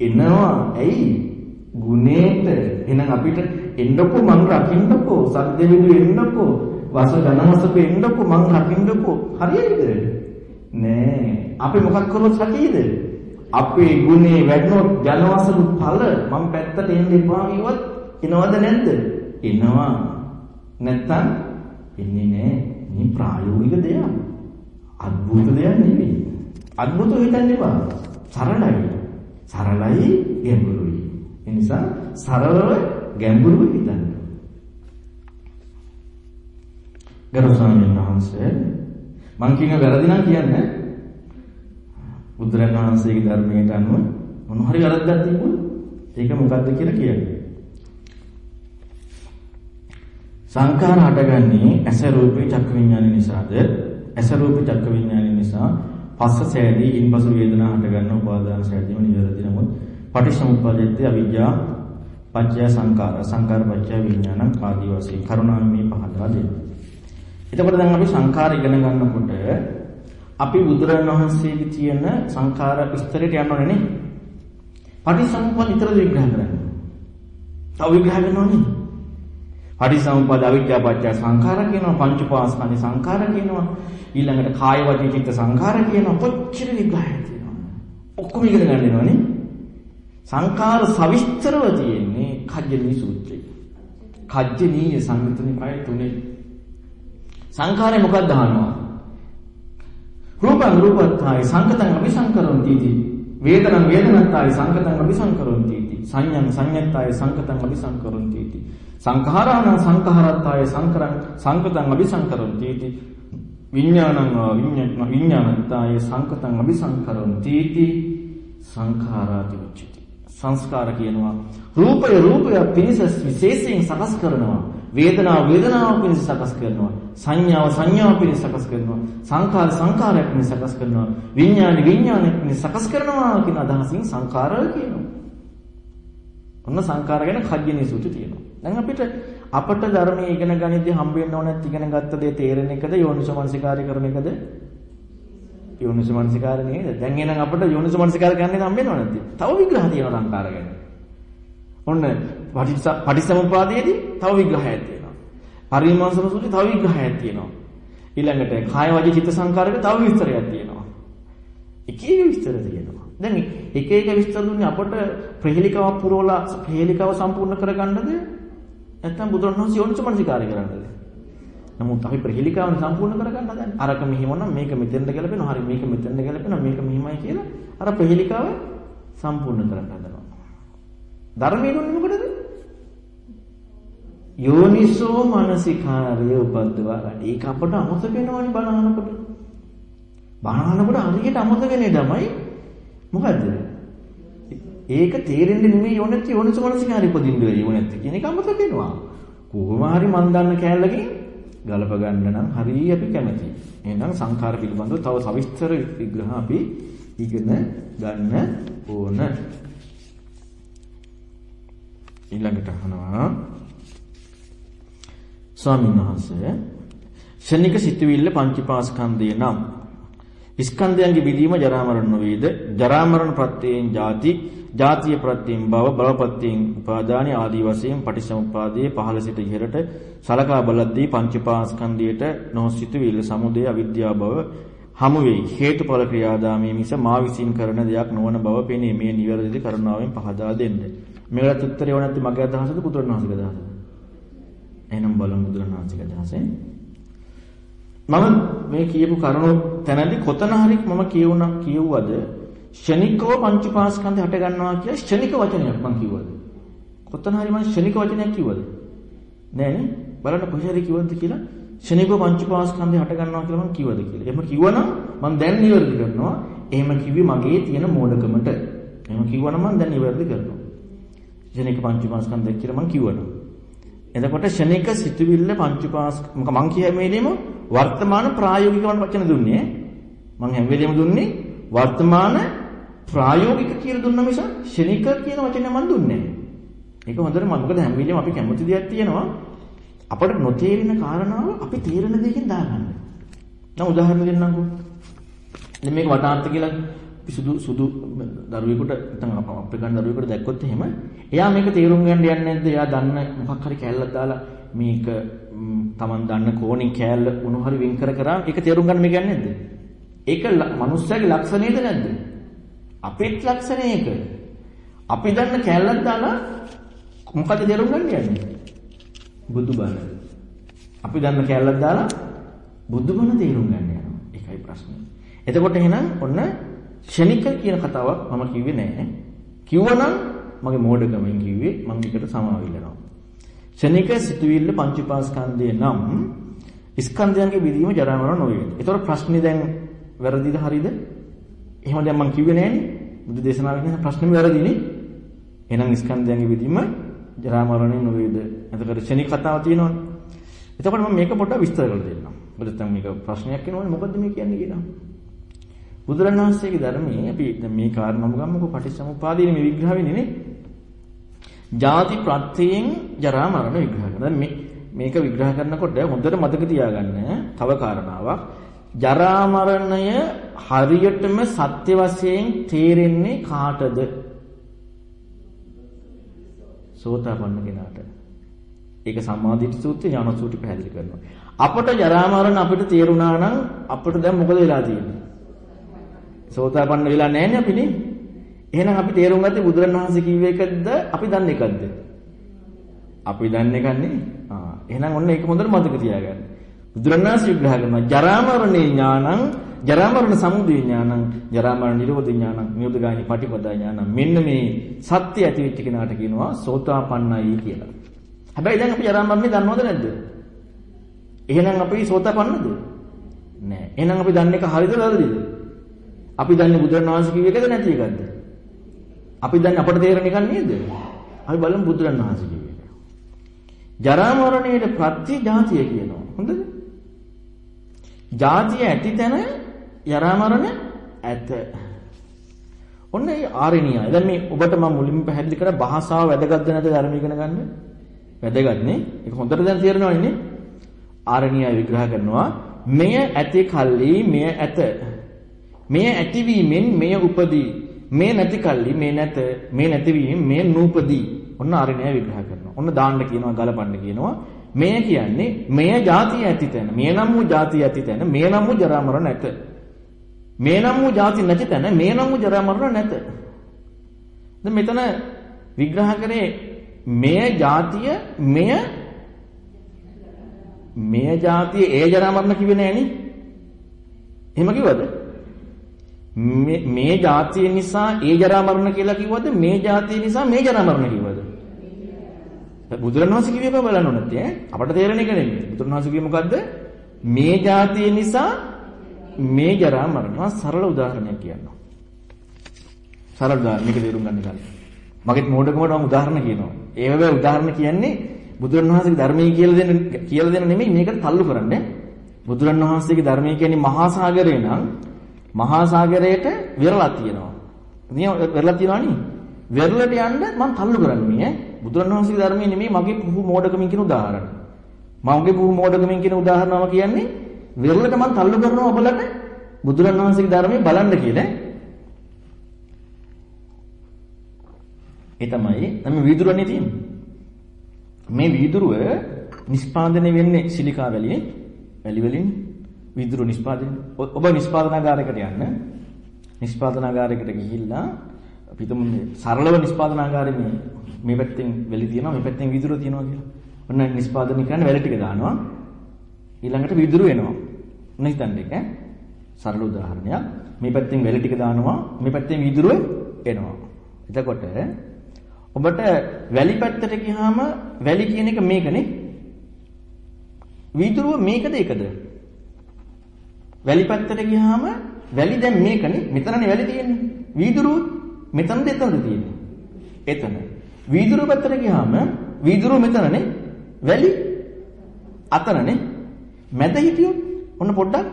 එනවා. ඇයි? ගුණේට. එහෙනම් අපිට එන්නකෝ මං රකින්නකෝ සද්දෙවිදු එන්නකෝ වස ධනවසක එන්නකෝ මං රකින්නකෝ හරියයිද? නෑ. අපි මොකක් කරොත් රකීද? අපේ ගුණේ වැඩනොත් ජනවසලු ඵල මම පැත්තට එන්න එපා කිව්වත් එනවද නැද්ද? එනවා. නැත්තම් එන්නේ නෑ. මේ ප්‍රායෝගික දෙයක්. අద్భుත දෙයක් නෙමෙයි. අద్భుත හිතන්න එපා. සරලයි. සරලයි ගැඹුරුයි. ඒ නිසා සරලව ගැඹුරුව හිතන්න. ගරු ස්වාමීන් වහන්සේ මං කියන වැරදි නම් කියන්නේ බුදුරජාණන් වහන්සේගේ ධර්මයට අනුව මොන හරි වැරද්දක් තිබුණොත් ඒක මොකද්ද කියලා කියන්නේ. සංඛාර හටගන්නේ ඇස රූපේ චක්ක විඥාන නිසාද ඇස රූපේ චක්ක විඥාන නිසා පස්ස සෑදී ඉන්පසු වේදනා හටගන්න උපාදාන සෑදීම නිවැරදි නමුත් පටිච්චසමුප්පාදයේ අවිද්‍යාව පත්‍ය සංකාර සංකාර පත්‍ය විඥාන ආදී වශයෙන් කරුණාවෙන් මේ පහදලා දෙනවා. එතකොට දැන් අපි සංකාර ඉගෙන ගන්නකොට අපි බුදුරජාණන් වහන්සේගේ තියෙන සංකාර විස්තරයට යන්න ඕනේ නේ. පටිච්චසමුප්පාද විතර විග්‍රහ කරන්න. තව විග්‍රහ කරනවා නේ. පටිච්චසමුප්පාද අවිද්‍යාව පත්‍ය සංඛාර කියනවා පංච පාස්කන්ධ සංඛාර කියනවා ඊළඟට කාය වචී චිත්ත සංඛාර කියනවා කොච්චර විග්‍රහයක් තියෙනවද ඔක්කොම ඉගෙන ගන්න වෙනවනේ සංඛාර සවිස්තරව තියෙන්නේ කජ්ජනී සූත්‍රයේ කජ්ජනීය සංයුතනිකාය තුනේ සංඛාරය මොකක්ද අහනවා රූපං රූපත්ථයි සංගතං අபிසංකරොන්ති इति වේදනං වේදනත්ථයි සංගතං අபிසංකරොන්ති इति සංඤං සංඤත්ථයි සංගතං අபிසංකරොන්ති इति සංඛාරාණං සංඛාරත්ථයි සංකරං සංගතං අபிසංකරොන්ති इति විඥානං විඥාන විඥානත්ථයි සංගතං අபிසංකරොන්ති इति සංඛාරාති උච්චති. සංස්කාර කියනවා. රූපය රූපය පිරිස විශේෂයෙන් සකස් කරනවා. වේදනාව වේදනාව පිණිස සකස් කරනවා. සංඥාව සංඥාව පිණිස සකස් කරනවා. සංඛාර සංඛාරයක් පිණිස සකස් කරනවා. විඥාන විඥානයක් පිණිස සකස් කරනවා කියන අදහසින් සංඛාර කියනවා. ඔන්න සංඛාර ගැන කජ්ජනී සූත්‍රය තියෙනවා. දැන් අපිට අපට ධර්මයේ ඉගෙන ගනිද්දී හම්බ වෙන්න ඕනත් ඉගෙන ගත්ත දේ තේරෙන එකද? යෝනිසමනසිකාරය කරන එකද? යෝනිසමනසිකාරය නේද දැන් එහෙනම් අපිට යෝනිසමනසිකාරය ගන්න හම්බ වෙනව නැද්ද? තව විග්‍රහ තියෙනවා සංඛාර ගැන. ඔන්න පටිච්චසමුපාදයේදී තව විග්‍රහයක් තියෙනවා. පරිමාංශන සූත්‍රයේ තව විග්‍රහයක් තියෙනවා. ඊළඟට කාය වචී චිත්ත සංකාරක තව විස්තරයක් තියෙනවා. එක එක විස්තර තියෙනවා. දැන් එක එක විස්තර දුන්නේ අපට ප්‍රහේලිකාව පුරවලා ප්‍රහේලිකාව සම්පූර්ණ කරගන්නද? නැත්නම් බුදුරණවහන්සේ යෝනිසමනසිකාරය කරන්නද? නමුත් අපි ප්‍රහෙලිකාවනේ සම්පූර්ණ කරගන්න හදන්නේ. අරක මෙහිම නම් මේක මෙතෙන්ද ගැලපෙනවා. හරි මේක මෙතෙන්ද ගැලපෙනවා. මේක මෙහිමයි කියලා අර ප්‍රහෙලිකාව සම්පූර්ණ කරන්න හදනවා. ධර්මයේ දුන්නේ මොකටද? යෝනිසෝ මානසිකාරය උපද්දවා ගන්න. ඒක අපට අමතක වෙනවනේ බණහනකොට. බණහනකොට හරියට අමතක වෙන්නේ තමයි මොකද්ද? ඒක තේරෙන්නේ නෙමෙයි යෝනෙත් යෝනිසෝ මානසිකාරය උපදින්න වෙයි යෝනෙත් කියන එක අමතක වෙනවා. කොහොම හරි මන් දන්න කෑල්ලකින් ගලප ගන්න නම් හරිය අපි කැමතියි. එහෙනම් සංඛාර පිළිබඳව තව සවිස්තර විග්‍රහ අපි ඉගෙන ගන්න ඕන. ඊළඟට අහනවා ස්වාමීන් වහන්සේ ශනික සිතුවිල්ල පංචපාස්කන්ධය නම්. ස්කන්ධයන්ගේ විදීම ජරා මරණ නොවේද? ජරා මරණ ප්‍රත්‍යයෙන් ಜಾති ජාතිය ප්‍රත්‍යයෙන් භව භව ප්‍රත්‍යයෙන් උපාදානි ආදී වශයෙන් පටිසමුපාදයේ පහළ සිට ඉහළට සලකා බලද්දී පංචපාස්කන්ධයට නොසිතුවිල්ල සමුදය අවිද්‍යාව බව හමු වෙයි. හේතුඵල ක්‍රියාදාමයේ මිස මා විසින් කරන දෙයක් නොවන බව පෙනේ. මේ නිවැරදි කරුණාවෙන් පහදා දෙන්න. මේකට උත්තරය වුණත් මගේ අදහසද පුදුරණවහන්සේගේ අදහසද? එහෙනම් බලමු බුදුරණාහිගේ අදහසෙන්. මම මේ කියපු කරුණු තැනදී කොතන හරි මම කියුණා කියුවද ෂණිකව පංචපාස්කන්ධය හට ගන්නවා කියලා ෂණික වචනයක් මම කිව්වද? කොතන හරි මම ෂණික වචනයක් කිව්වද? නෑනේ. බලන්න කොහේ හරි කිව්වද කියලා ෂණිකව පංචපාස්කන්ධය හට ගන්නවා කියලා මම කිව්වද කියලා. එහෙම කිව්වනම් මම දැන් නිවැරදි කරනවා. එහෙම කිව්වේ මගේ තියෙන මෝඩකමට. එහෙම කිව්වනම් මම දැන් නිවැරදි කරනවා. ෂණික පංචපාස්කන්ධය කියලා මම කිව්වනම් එතකොට ෂණික සිතුවිල්ල පංචපාස් මොක මං කිය හැම වෙලේම වර්තමාන ප්‍රායෝගික වචන දුන්නේ මං හැම වෙලේම දුන්නේ වර්තමාන ප්‍රායෝගික කියලා දුන්නා මිස ෂණික කියන වචනේ මං දුන්නේ ඒක හොඳට මම මොකද හැම වෙලේම අපි කැමති දෙයක් තියෙනවා අපට නොතේරෙන කාරණාව අපි තේරෙන දෙයකින් දාගන්න. දැන් උදාහරණ දෙන්නම්කෝ. දැන් මේක වටාර්ථ කියලා සුදු සුදු දරුවෙකුට නැත්නම් අපේ ගන්න දරුවෙකුට දැක්කොත් එහෙම එයා මේක තේරුම් ගන්න යන්නේ නැද්ද? එයා දන්න මොකක් හරි කෑල්ලක් දාලා මේක Taman දන්න කෝණින් කෑල්ල උණු හරි වෙන් කර කර ඒක තේරුම් ගන්න මේක යන්නේ නැද්ද? ඒක මනුස්සයාගේ ලක්ෂණයද නැද්ද? අපේ ලක්ෂණය ඒක. අපි දන්න කෑල්ලක් දාලා මොකද තේරුම් ගන්න යන්නේ? බුදුබණ. අපි දන්න කෑල්ලක් දාලා බුදුබණ තේරුම් ගන්න යනවා. ඒකයි ප්‍රශ්නේ. එතකොට එහෙනම් ඔන්න ක්ෂණික කියන කතාවක් මම කිව්වේ නෑ. කිව්වනම් මගේ මෝඩකමෙන් කිව්වේ මම එකට සමාවිල්ලනවා. ක්ෂණික සිතුවිල්ල පංචපාස්කන්ධය නම් ස්කන්ධයන්ගේ විදීම ජරා මරණ නොවේ. ඒතකොට ප්‍රශ්නේ දැන් වැරදිද හරිද? එහෙම දැන් මම කිව්වේ නෑනේ. බුදු දේශනාවේ කියන ප්‍රශ්නේම වැරදිනේ. එහෙනම් ස්කන්ධයන්ගේ විදීම ජරා මරණය නොවේද? එතකොට ක්ෂණික කතාව තියෙනවනේ. එතකොට මම මේක පොඩ්ඩක් විස්තර කරලා දෙන්නම්. මොකද දැන් මේක ප්‍රශ්නයක් වෙනවනේ මොකද්ද මේ කියන්නේ කියලා. බුදුරණවහන්සේගේ ධර්මයේ අපි දැන් මේ කාරණාව ගමුකෝ පටිච්චසමුපාදයේ මේ විග්‍රහ වෙන්නේ නේ. ජාති ප්‍රත්‍යයෙන් ජරා මරණ විග්‍රහ කරනවා. මේ මේක විග්‍රහ කරනකොට හොඳට මතක තියාගන්න තව කාරණාවක්. ජරා මරණය හරියටම සත්‍ය වශයෙන් තේරෙන්නේ කාටද? සෝතාපන්න කෙනාට. ඒක සම්මාදිට සූත්‍රය ඥාන සූත්‍රය පැහැදිලි කරනවා. අපට ජරා මරණ අපිට තේරුණා නම් අපිට දැන් මොකද වෙලා තියෙන්නේ? සෝතාපන්න වෙලා නැහැනේ අපි නේ. එහෙනම් අපි තේරුම් ගත්තේ බුදුරණවහන්සේ කිව්ව එකද අපි දන්න එකද? අපි දන්න එකන්නේ. ආ එහෙනම් ඔන්න ඒක හොඳට මතක තියාගන්න. බුදුරණවහන්සේ විග්‍රහ කරනවා ජරා මරණේ ඥානං ජරා මරණ සමුදය ඥානං ජරා මරණ නිරෝධ ඥානං නියුදගානි පටිපදා ඥානං මෙන්න මේ සත්‍ය ඇති වෙච්ච කෙනාට කියනවා සෝතාපන්නයි කියලා. හැබැයි දැන් අපි ජරා මරණේ දන්නවද නැද්ද? එහෙනම් අපි සෝතාපන්නද? නෑ. එහෙනම් අපි දන්න එක හරිද වැරදිද? අපි දන්නේ බුදුරණවහන්සේ කිව්ව එකද නැති එකද? අපි දන්නේ අපට තේරෙන එකක් නේද? අපි බලමු බුදුරණවහන්සේ කිව්ව එක. ජරා මරණයේ ප්‍රත්‍ය ජාතිය කියනවා. හොඳද? ජාතිය ඇති තැන ජරා මරණ ඇත. ඔන්න ඒ ආරණියයි. දැන් මේ ඔබට මම මුලින්ම පැහැදිලි කරා භාෂාව වැදගත්ද නැද්ද ධර්ම ඉගෙන ගන්න? වැදගත් නේ. ඒක හොඳට දැන් තේරෙනවනේ නේ. ආරණියයි විග්‍රහ කරනවා මෙය ඇති කල්ලි මෙය ඇත මෙය ඇතිවීමෙන් මෙය උපදී. මේ නැති කල්ලි මේ නැත මේ නැතිවීම මේ නූපදී. ඔන්න අරණ්‍ය විග්‍රහ කරනවා. ඔන්න දාන්න කියනවා ගලපන්න කියනවා. මෙය කියන්නේ මෙය ಜಾති ඇති තැන. මෙය නම් වූ ಜಾති ඇති තැන. මෙය නම් වූ ජරා මරණ නැත. මේ නම් වූ ಜಾති නැති තැන මේ නම් වූ ජරා මරණ නැත. දැන් මෙතන විග්‍රහ කරේ මෙය ಜಾතිය මෙය මෙය ಜಾතිය ඒ ජරා මරණ කිව්වේ නෑනේ. එහෙම කිව්වද? මේ જાතිය නිසා ඒ ජරා මරණ කියලා කිව්වද? මේ જાතිය නිසා මේ ජරා මරණ කිව්වද? බුදුරණවහන්සේ කිව්වේ කොහොමද බලන්න ඕනත් ඈ? අපට තේරෙන එක නෙමෙයි. බුදුරණවහන්සේ කිව්වේ මොකද්ද? මේ જાතිය නිසා මේ ජරා මරණ. සරල උදාහරණයක් කියනවා සරල උදාහරණ. මේක තේරුම් ගන්න ගන්න මගෙත් මොඩකමට මම උදාහරණ කියනවා. ඒ වෙලාවේ උදාහරණ කියන්නේ බුදුරණවහන්සේගේ ධර්මයේ කියලා දෙන කියලා දෙන නෙමෙයි මේකට තල්ලු කරන්නේ. බුදුරණවහන්සේගේ ධර්මයේ කියන්නේ මහා සාගරය නම් මහා සාගරයට වෙරළක් තියෙනවා. නිය වෙරළක් තියෙනවා නේ. වෙරළට යන්න මම තල්ලු කරන්නේ මේ බුදුරණවහන්සේගේ ධර්මයේ නෙමෙයි මගේ පුහු මෝඩකමින් කියන උදාහරණ. මගේ පුහු මෝඩකමින් කියන උදාහරණම කියන්නේ වෙරළට මම තල්ලු කරනවා ඔබලට බුදුරණවහන්සේගේ ධර්මයේ බලන්න කියලා. ඒ තමයි අපි වීදුරුවනේ තියෙන්නේ. මේ වීදුරුව නිෂ්පාදනය වෙන්නේ සිලිකා වැලිනේ. වැලි වලින් වීදුරුව නිෂ්පාදනය. ඔබ නිෂ්පාදනාගාරයකට යන්න. නිෂ්පාදනාගාරයකට ගිහිල්ලා අපිටම සරලව නිෂ්පාදනාගාරේ මේ මේ පැත්තෙන් වැලි තියෙනවා මේ පැත්තෙන් වීදුරුව තියෙනවා කියලා. ඔන්න නිෂ්පාදනය කරන්න වැලි ටික දානවා. ඊළඟට වීදුරුව එනවා. ඔන්න හිතන්න එක සරල උදාහරණයක්. මේ පැත්තෙන් වැලි ටික දානවා මේ පැත්තෙන් වීදුරුව එනවා. එතකොට ඔබට වැලි පැත්තට ගියාම වැලි කියන එක මේකනේ. වීදුරුව මේකද ඒකද? වැලි පැත්තට ගියාම වැලි දැන් මේකනේ. මෙතනනේ වැලි තියෙන්නේ. වීදුරුව මෙතනද එතනද තියෙන්නේ? එතන. වීදුරුව පැත්තට ගියාම වීදුරුව මෙතනනේ. වැලි අතනනේ. මැද හිටියොත් ඔන්න පොඩ්ඩක්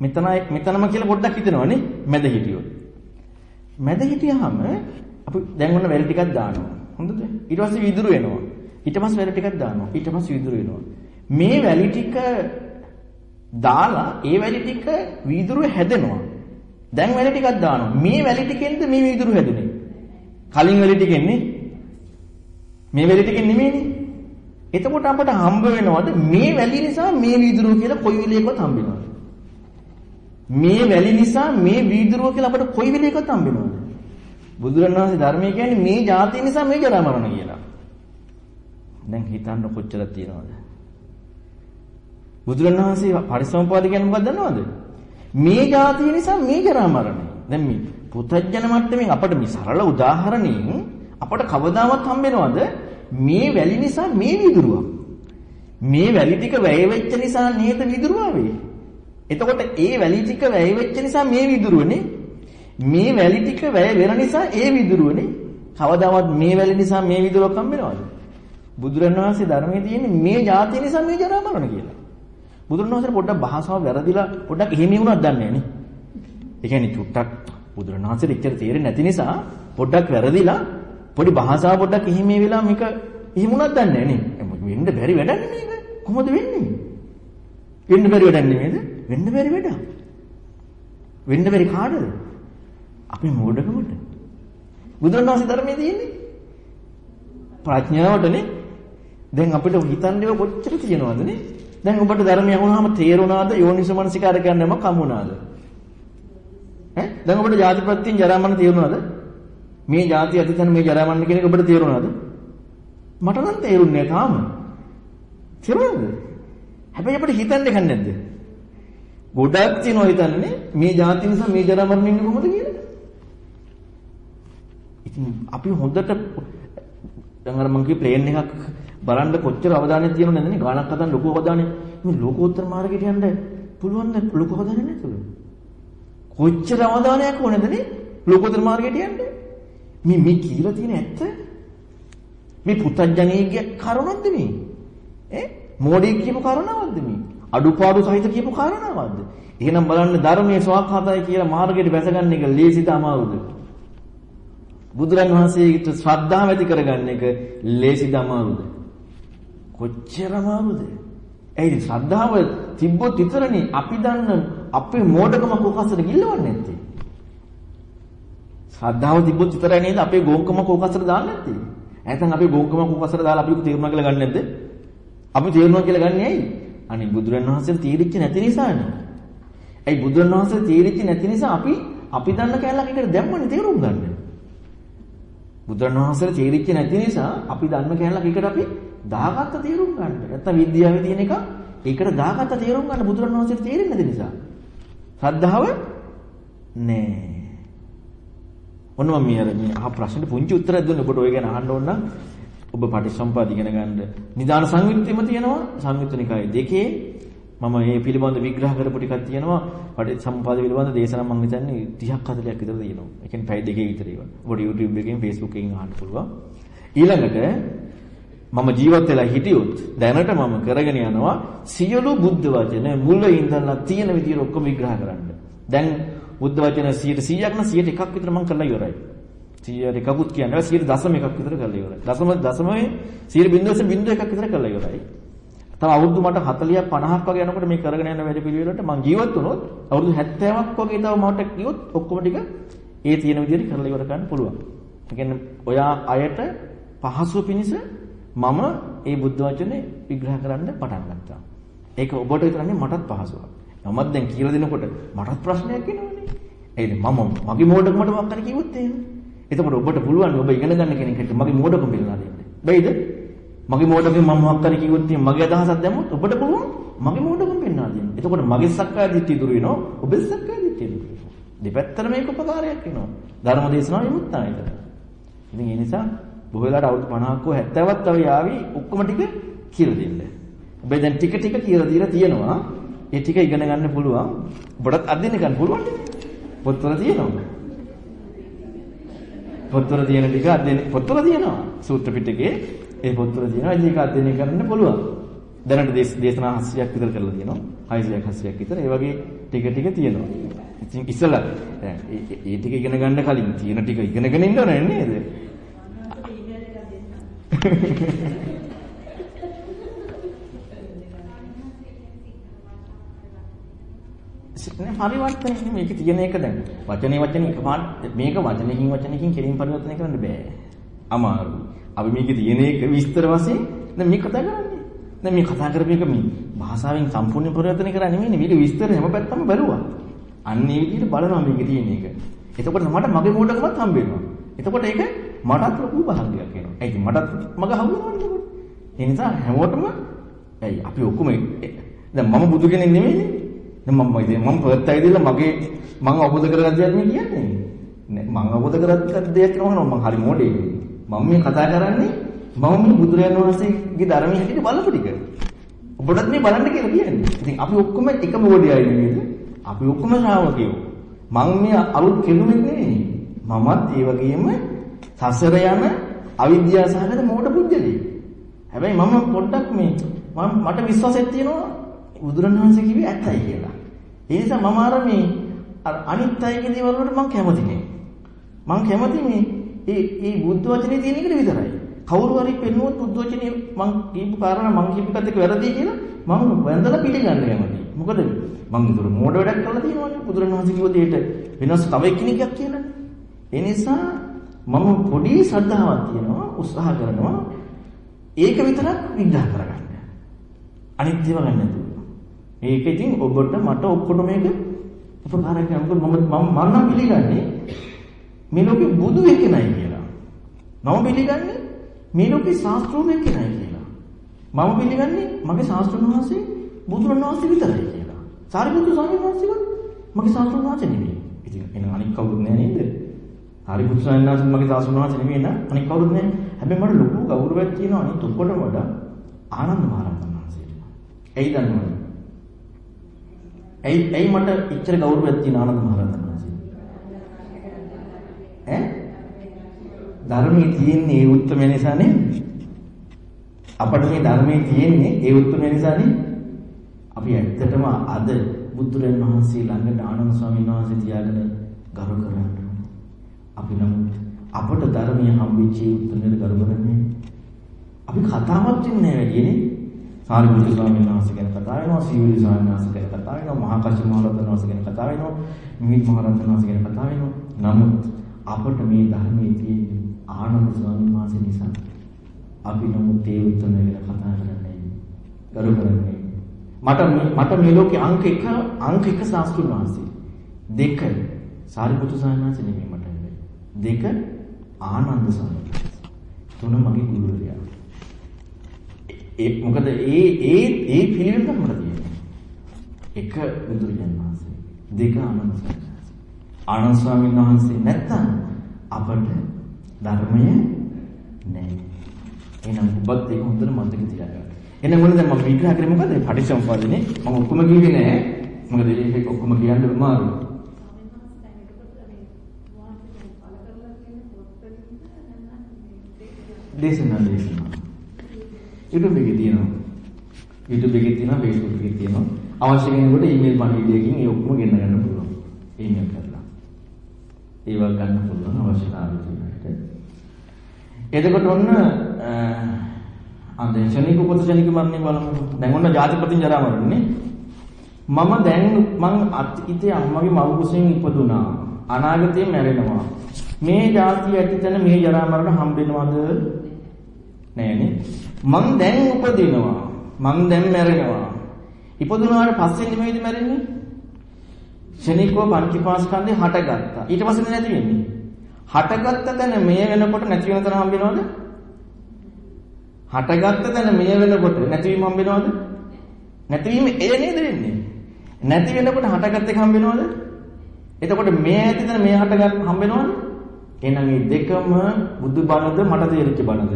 මෙතනයි මෙතනම කියලා පොඩ්ඩක් හිතනවනේ මැද හිටියොත්. මැද හිටියාම අපි දැන් ඔන්න වැලි ටිකක් දානවා. හොඳද? ඊට පස්සේ වීදුරු එනවා. ඊට පස්සේ වැලි ටිකක් දානවා. ඊට පස්සේ වීදුරු එනවා. මේ වැලි ටික දාලා ඒ වැලි ටික වීදුරුව හැදෙනවා. දැන් වැලි ටිකක් දානවා. මේ වැලි ටිකෙන්ද මේ වීදුරුව හැදුනේ? කලින් වැලි ටිකෙන්නේ මේ වැලි ටිකෙන් නෙමෙයිනේ. එතකොට අපට හම්බ වෙනවද මේ වැලි නිසා මේ වීදුරුව කියලා කොයි වෙලේකවත් හම්බ වෙනවද? මේ වැලි නිසා මේ වීදුරුව කියලා අපට කොයි වෙලේකවත් හම්බ වෙනවද? බුදුරණවහන්සේ ධර්මයේ කියන්නේ මේ જાතිය නිසා මේ ජරා මරණ කියලා. දැන් හිතන්න කොච්චර තියෙනවද? බුදුරණවහන්සේ පරිසම්පාද කියන්නේ මොකක්ද දන්නවද? මේ જાතිය නිසා මේ ජරා මරණය. දැන් මේ පුතඥ මට්ටමින් අපිට මේ සරල උදාහරණයෙන් අපට කවදාවත් හම්බෙනවද මේ වැලි නිසා මේ විදුරුවක්. මේ වැලි ටික වැය වෙච්ච නිසා නේද විදුරුව ආවේ. එතකොට ඒ වැලි ටික වැය වෙච්ච නිසා මේ විදුරුවනේ මේ වැලි ටික වැය වෙන නිසා ඒ විදුරුවනේ. කවදාවත් මේ වැලි නිසා මේ විදුරුවක් හම්බෙනවද? බුදුරණවහන්සේ ධර්මයේ තියෙන්නේ මේ જાතිය නිසා මේ ජරා මරණ කියලා. බුදුරණවහන්සේ පොඩ්ඩක් භාෂාව වැරදිලා පොඩ්ඩක් එහෙම වුණාක් දන්නේ නැහැ ඒ කියන්නේ චුට්ටක් බුදුරණවහන්සේට ඉච්චර තේරෙන්නේ නැති නිසා පොඩ්ඩක් වැරදිලා පොඩි භාෂාව පොඩ්ඩක් එහෙම වෙලා මේක එහෙම වුණාක් දන්නේ නැහැ නේ. වෙන්න බැරි වැඩක් මේක. කොහොමද වෙන්නේ? වෙන්න බැරි වැඩක් නෙමෙයිද? වෙන්න බැරි වැඩක්. වෙන්න බැරි කාටද? අපේ මෝඩකමට. බුදුරණවහන්සේ ධර්මයේ තියෙන්නේ ප්‍රඥාවටනේ. දැන් අපිට හිතන්නේව කොච්චර තියෙනවද නේ? දැන් ඔබට ධර්මය අහුනහම තේරුණාද යෝනිසමනසිකාර කියන්නේම කමුණාද? ඈ දැන් ඔබට ජාතිප්‍රත්‍යයෙන් ජරාමරණ තේරුණාද? මේ ජාති අතීතන මේ ජරාමරණ කියන එක ඔබට තේරුණාද? මට නම් තේරුන්නේ තාම. තේරුණාද? හැබැයි අපිට හිතන්න දෙයක් නැද්ද? ගොඩක් තියනවා හිතන්නේ මේ ජාති නිසා මේ ජරාමරණ ඉන්නේ කොහොමද කියලා. ඉතින් අපි හොඳට දැන් අර මං කිය ප්ලේන් එකක් බලන්න කොච්චර අවධානයක් තියෙනවද නැද්ද? නේ ගානක් හදන්න ලොකු අවධානයක් මේ ලෝකෝත්තර මාර්ගයට යන්න පුළුවන් ද? ලොකු අවධානයක් නැතුව. කොච්චර අවධානයක් ඕනද නේ ලෝකෝත්තර මාර්ගයට යන්න? මේ මේ කියලා තියෙන ඇත්ත. මේ පුත්තජනීගේ කරුණක්ද මේ? ඈ? මෝඩිය කියපු කරුණාවක්ද මේ? අඩුපාඩු සහිත කියපු කාරණාවක්ද? එහෙනම් බලන්න ධර්මයේ ස්වාඛාතය කියලා මාර්ගයට බැසගන්න එක ලේසිද අමාරුද? බුදුරන් වහන්සේට ශ්‍රද්ධාව ඇති කරගන්න එක ලේසිද අමාරුද? කොච්චර අමාරුද? ඒයි ශ්‍රද්ධාව තිබ්බොත් විතරනේ අපි දන්න අපේ මෝඩකම කොකසට ගිල්ලවන්නේ නැත්තේ. ශ්‍රද්ධාව තිබ්බොත් විතරයි නේද අපේ ගෝංකම කොකසට දාන්නේ නැත්තේ. නැත්නම් අපේ ගෝංකම කොකසට දාලා අපි තේරුණා කියලා ගන්න නැද්ද? අපි තේරුණා කියලා ගන්නේ ඇයි? අනේ බුදුරන් වහන්සේ තීරිච්ච නැති නිසානේ. ඇයි බුදුරන් වහන්සේ තීරිච්ච නැති නිසා අපි අපි දන්න කැලලක් එකට දැම්මනේ තේරුම් ගන්න. බුදුරණවහන්සේට තේරිච්ච නැති නිසා අපි ධර්ම කැලලක් එකට අපි දාගත්ත තේරුම් ගන්න. නැත්තම් විද්‍යාවේ තියෙන එක ඒකට දාගත්ත තේරුම් ගන්න බුදුරණවහන්සේට තේරෙන්නේ නැති නිසා. ශ්‍රද්ධාව නෑ. ඔන්න මම මේ අර මේ අහ ප්‍රශ්නෙට පුංචි උත්තරයක් දුන්නේ ඔබට ඔය ගැන අහන්න ඕන නම් ඔබ පටිච්චසමුප්පාද ඉගෙන ගන්න. නිදාන සංයුත්තෙම තියෙනවා සංයුත්ත නිකායේ දෙකේ මම මේ පිළිබඳ විග්‍රහ කරපු ටිකක් තියෙනවා. පටිච්චසමුප්පාද පිළිබඳ දේශනා මම හිතන්නේ 30ක් 40ක් විතර තියෙනවා. ඒ කියන්නේ පැය දෙකේ විතර ඒවා. ඔබට YouTube එකෙන් Facebook එකෙන් අහන්න පුළුවන්. ඊළඟට මම ජීවත් වෙලා හිටියොත් දැනට මම කරගෙන යනවා සියලු බුද්ධ වචන මුල ඉඳලා තියෙන විදිහට ඔක්කොම විග්‍රහ කරන්න. දැන් බුද්ධ වචන 100%ක් නම් 100ට එකක් විතර මම කරලා ඉවරයි. 100ට එකකුත් කියන්නේ 100 දශම එකක් විතර කරලා ඉවරයි. දශම දශමයේ 100 බිංදුවසේ බිංදුව එකක් විතර කරලා ඉවරයි. තව අවුරුදු මට 40ක් 50ක් වගේ යනකොට මේ කරගෙන යන වැඩ පිළිවෙලට මම ජීවත් වුණොත් අවුරුදු 70ක් වගේ තව මට කිව්වොත් ඔක්කොම ටික ඒ තියෙන විදිහට කරලා ඉවර කරන්න පුළුවන්. ඒ කියන්නේ ඔයා අයට පහසුව පිණිස මම මේ බුද්ධ වචනේ විග්‍රහ කරන්න පටන් ගත්තා. ඒක ඔබට විතරනේ මටත් පහසුවක්. මමත් දැන් කියලා දෙනකොට මටත් ප්‍රශ්නයක් එනවනේ. ඒද මම මගේ මෝඩකමට මොකක් හරි කිව්වොත් එහෙම. එතකොට ඔබට පුළුවන් ඔබ ඉගෙන ගන්න කෙනෙක්ට මගේ මෝඩකම පෙන්නලා දෙන්න. බැයිද? මගේ මෝඩකම මම මොකක් හරි කිව්වොත් මගේ අදහසක් දැම්මොත් ඔබට පුළුවන් මගේ මෝඩකම පෙන්නලා දෙන්න. එතකොට මගේ සක්කාය දිට්ඨිය දුර වෙනවා. ඔබේ සක්කාය දිට්ඨිය දුර වෙනවා. දෙපැත්තට මේක උපකාරයක් වෙනවා. ධර්ම දේශනාව විමුක්තයි. ඉතින් ඒ නිසා බොහෝ වෙලාවට අවුරුදු 50ක් හෝ 70ක් තව යාවි ඔක්කොම ටික කියලා දෙන්න. ඔබ දැන් ටික ටික කියලා දීලා තියෙනවා. ඒ ටික ඉගෙන ගන්න පුළුවන්. ඔබටත් අදින්න ගන්න පුළුවන්. පොත්වල තියෙනවා. පොත්වල තියෙන ටික අදින්න පොත්වල තියෙනවා. සූත්‍ර පිටකේ ඒ පොත්වල තියෙනවා. ඒක අධ්‍යයනය කරන්න පුළුවන්. දැනට දේශනා 80ක් විතර කරලා තියෙනවා. 600ක් 80ක් විතර. ඒ වගේ ටික ටික තියෙනවා. ඉතින් ඉස්සලා ඒ ටික ඉගෙන ගන්න කලින් තියෙන ටික ඉගෙනගෙන ඉන්න ඕනේ නේද? පරිවර්තනය මේක තියෙන එක දැන්. වචනේ වචනේ එකපාරට මේක වචනකින් වචනකින් කෙලින් පරිවර්තනය කරන්න බෑ. අමාරුයි. අපි මේකේ තියෙන එක විස්තර වශයෙන් දැන් මේ කතා කරන්නේ. දැන් මේ කතා කරපු එක මේ භාෂාවෙන් සම්පූර්ණ පරිවර්තනය කරන්නේ නෙමෙයි මේක විස්තර හැම පැත්තම බැලුවා. අන්න ඒ විදිහට බලනවා මේකේ තියෙන එක. එතකොට මට මගේ මෝඩකමත් හම්බ වෙනවා. එතකොට ඒක මටත් ලොකු භාගයක් වෙනවා. ඒ කියන්නේ මටත් මග හම්බුනවනේ එතකොට. ඒ නිසා හැමෝටම ඇයි අපි ඔක්කොම දැන් මම බුදු කෙනෙක් නෙමෙයිනේ. දැන් මම ඉතින් මම පර්ත් ඇවිදලා මගේ මම අවබෝධ කරගත්ත දෙයක් මේ කියන්නේ. නෑ මම අවබෝධ කරගත්ත දෙයක් නෝනවා මම හරි මොඩේ. මම මේ කතා කරන්නේ මම මේ බුදුරජාණන් වහන්සේගේ ධර්මයේ හැටියට බලපු ටික. ඔබටත් මේ බලන්න කියලා කියන්නේ. ඉතින් අපි ඔක්කොම එක මොඩියයි නේද? අපි ඔක්කොම ශ්‍රාවකයෝ. මම මේ අලුත් කෙනෙක් නෙමෙයි. මමත් ඒ වගේම සසර යන අවිද්‍යාව සහගත මෝඩ පුද්ගලෙක්. හැබැයි මම පොඩ්ඩක් මේ මම මට විශ්වාසයක් තියෙනවා බුදුරණවහන්සේ කිව්වේ ඇත්තයි කියලා. ඒ නිසා මම අර මේ අනිත් අයගේ දේවල් වලට මම කැමති නෑ. මම කැමති මේ ඒ ඒ බුද්ධ වචනේ තියෙන එකට විතරයි. කවුරු හරි පෙන්නුවොත් බුද්ධ වචනේ මම කියපු කාරණා මම කියපු එකත් එක්ක වැරදි කියලා මම වැඳලා පිළිගන්න කැමතියි. මොකද මම ඒතර මෝඩ වැඩක් කරලා තියෙනවනේ බුදුරණවහන්සේ කිව්ව දෙයට වෙනස් තව එක්කෙනෙක්ක් කියලානේ. ඒ නිසා මම පොඩි ශ්‍රද්ධාවක් තියෙනවා උත්සාහ කරනවා ඒක විතරක් විග්‍රහ කරගන්න. අනිත් ඒවා ගන්න නැතුව. ඒක ඉතින් ඔබට මට ඔක්කොට මේක උපකාරයක් කරනවා. මොකද මම මම නම් පිළිගන්නේ මේ ලෝකෙ බුදු එක්කෙනයි කියලා. මම පිළිගන්නේ මේ ලෝකෙ ශාස්ත්‍රෝම එක්කෙනයි කියලා. මම පිළිගන්නේ මගේ ශාස්ත්‍රඥ වහන්සේ බුදුරණන් වහන්සේ විතරයි කියලා. සාරිපුත්තු ස්වාමීන් වහන්සේවත් මගේ ශාස්ත්‍රඥ වහන්සේ නෙමෙයි. ඉතින් එන අනික් කවුරුත් නෑ නේද? හරිපුත් ස්වාමීන් වහන්සේ මගේ සාසුන වහන්සේ නෙමෙයි නේද? අනික කවුරුත් නෑ. හැබැයි මට ලොකු ගෞරවයක් තියෙනවා අනිත් ඔක්කොටම වඩා ආනන්ද මහරහතන් වහන්සේට. ඇයි දන්නවද? ඇයි ඇයි මට ඉච්චර ගෞරවයක් තියෙන ආනන්ද මහරහතන් වහන්සේට? ඈ? ධර්මයේ තියෙන්නේ ඒ උත්තරම නිසා නේද? අපිට මේ ධර්මයේ තියෙන්නේ ඒ උත්තරම නිසා නේද? අපි ඇත්තටම අද බුදුරජාණන් වහන්සේ ළඟට ආනන්ද ස්වාමීන් වහන්සේ තියාගෙන ගරු කරන්නේ අපි නමුත් අපට ධර්මය හම්බෙච්ච උත්තරේ කර කරන්නේ අපි කතාවක් දෙන්නේ වැඩිනේ සාරිපුත්‍ර ස්වාමීන් වහන්සේ ගැන කතා වෙනවා සීවලි ස්වාමීන් වහන්සේ ගැන කතා වෙනවා මහා කශ්‍යප මහ රහතන් වහන්සේ ගැන කතා වෙනවා මිහිඳු මහ රහතන් වහන්සේ ගැන කතා වෙනවා. නමුත් අපට මේ ධර්මයේ තියෙන ආනන්ද ස්වාමීන් වහන්සේ නිසා අපි නමුත් ඒ උත්තරේ ගැන කතා කරන්නේ කරු කරන්නේ මට මට මේ ලෝකේ අංක 1 අංක 1 ශාස්ත්‍රීය වහන්සේ දෙක සාරිපුත්‍ර ස්වාමීන් වහන්සේ නෙමෙයි මට. දෙක ආනන්ද සමය. තුන මගේ ගුරුවරයා. ඒ මොකද ඒ ඒ ඒ පිළිවෙල තමයි තියෙන්නේ. එක බුදුරජාණන් වහන්සේ. දෙක ආනන්ද ස්වාමීන් වහන්සේ. ආනන්ද ස්වාමීන් වහන්සේ නැත්තම් අපට ධර්මය නැහැ. එහෙනම් ඔබත් ඒක හොඳට මතක තියාගන්න. එහෙනම් මොනද මම විග්‍රහ කරේ මොකද? පටිච්චසමුප්පාදනේ මම ඔක්කොම කිව්වේ නෑ. මොකද ඒක ඔක්කොම කියන්න අමාරුයි. දේශනා දේශනා. YouTube එකේ තියෙනවා. YouTube එකේ තියෙනවා, Facebook එකේ තියෙනවා. අවශ්‍ය කෙනෙකුට ඊමේල් පණිවිඩයකින් ඒ ඔක්කොම ගෙන්න ගන්න පුළුවන්. ඊමේල් කරලා. ඒවා ගන්න පුළුවන් අවශ්‍යතාවය තියෙනට. එතකොට ඔන්න අන්දේ ශනික උපත ශනික මරණය බලමු. දැන් ඔන්න ජාතිපතින් ජරා මරණනේ. මම දැන් මං අතීතයේ අම්මගේ මව් කුසෙන් ඉපදුනා. අනාගතයේ මැරෙනවා. මේ જાතිය ඇතිතන මේ ජරා මරණ හම්බෙනවද? නෑනේ. මං දැන් උපදිනවා. මං දැන් මැරෙනවා. ඉපදුනාට පස්සේ නෙමෙයිද මැරෙන්නේ? ශනිකව පංචපාස්කන්ධේ හටගත්තා. ඊට පස්සේ නැති වෙන්නේ. හටගත්ත තැන මෙය වෙනකොට නැති වෙන තැන හම්බෙනවද? හටගත්ත තැන මෙය වෙනකොට නැතිවීම හම්බෙනවද? නැතිවීම එය නේද වෙන්නේ? නැති වෙනකොට හටගත් එක හම්බෙනවද? එතකොට මේ ඇති තැන මේ හටගත් හම්බෙනවද? එහෙනම් මේ දෙකම බුදු බණද මට තේරිච්ච බණද?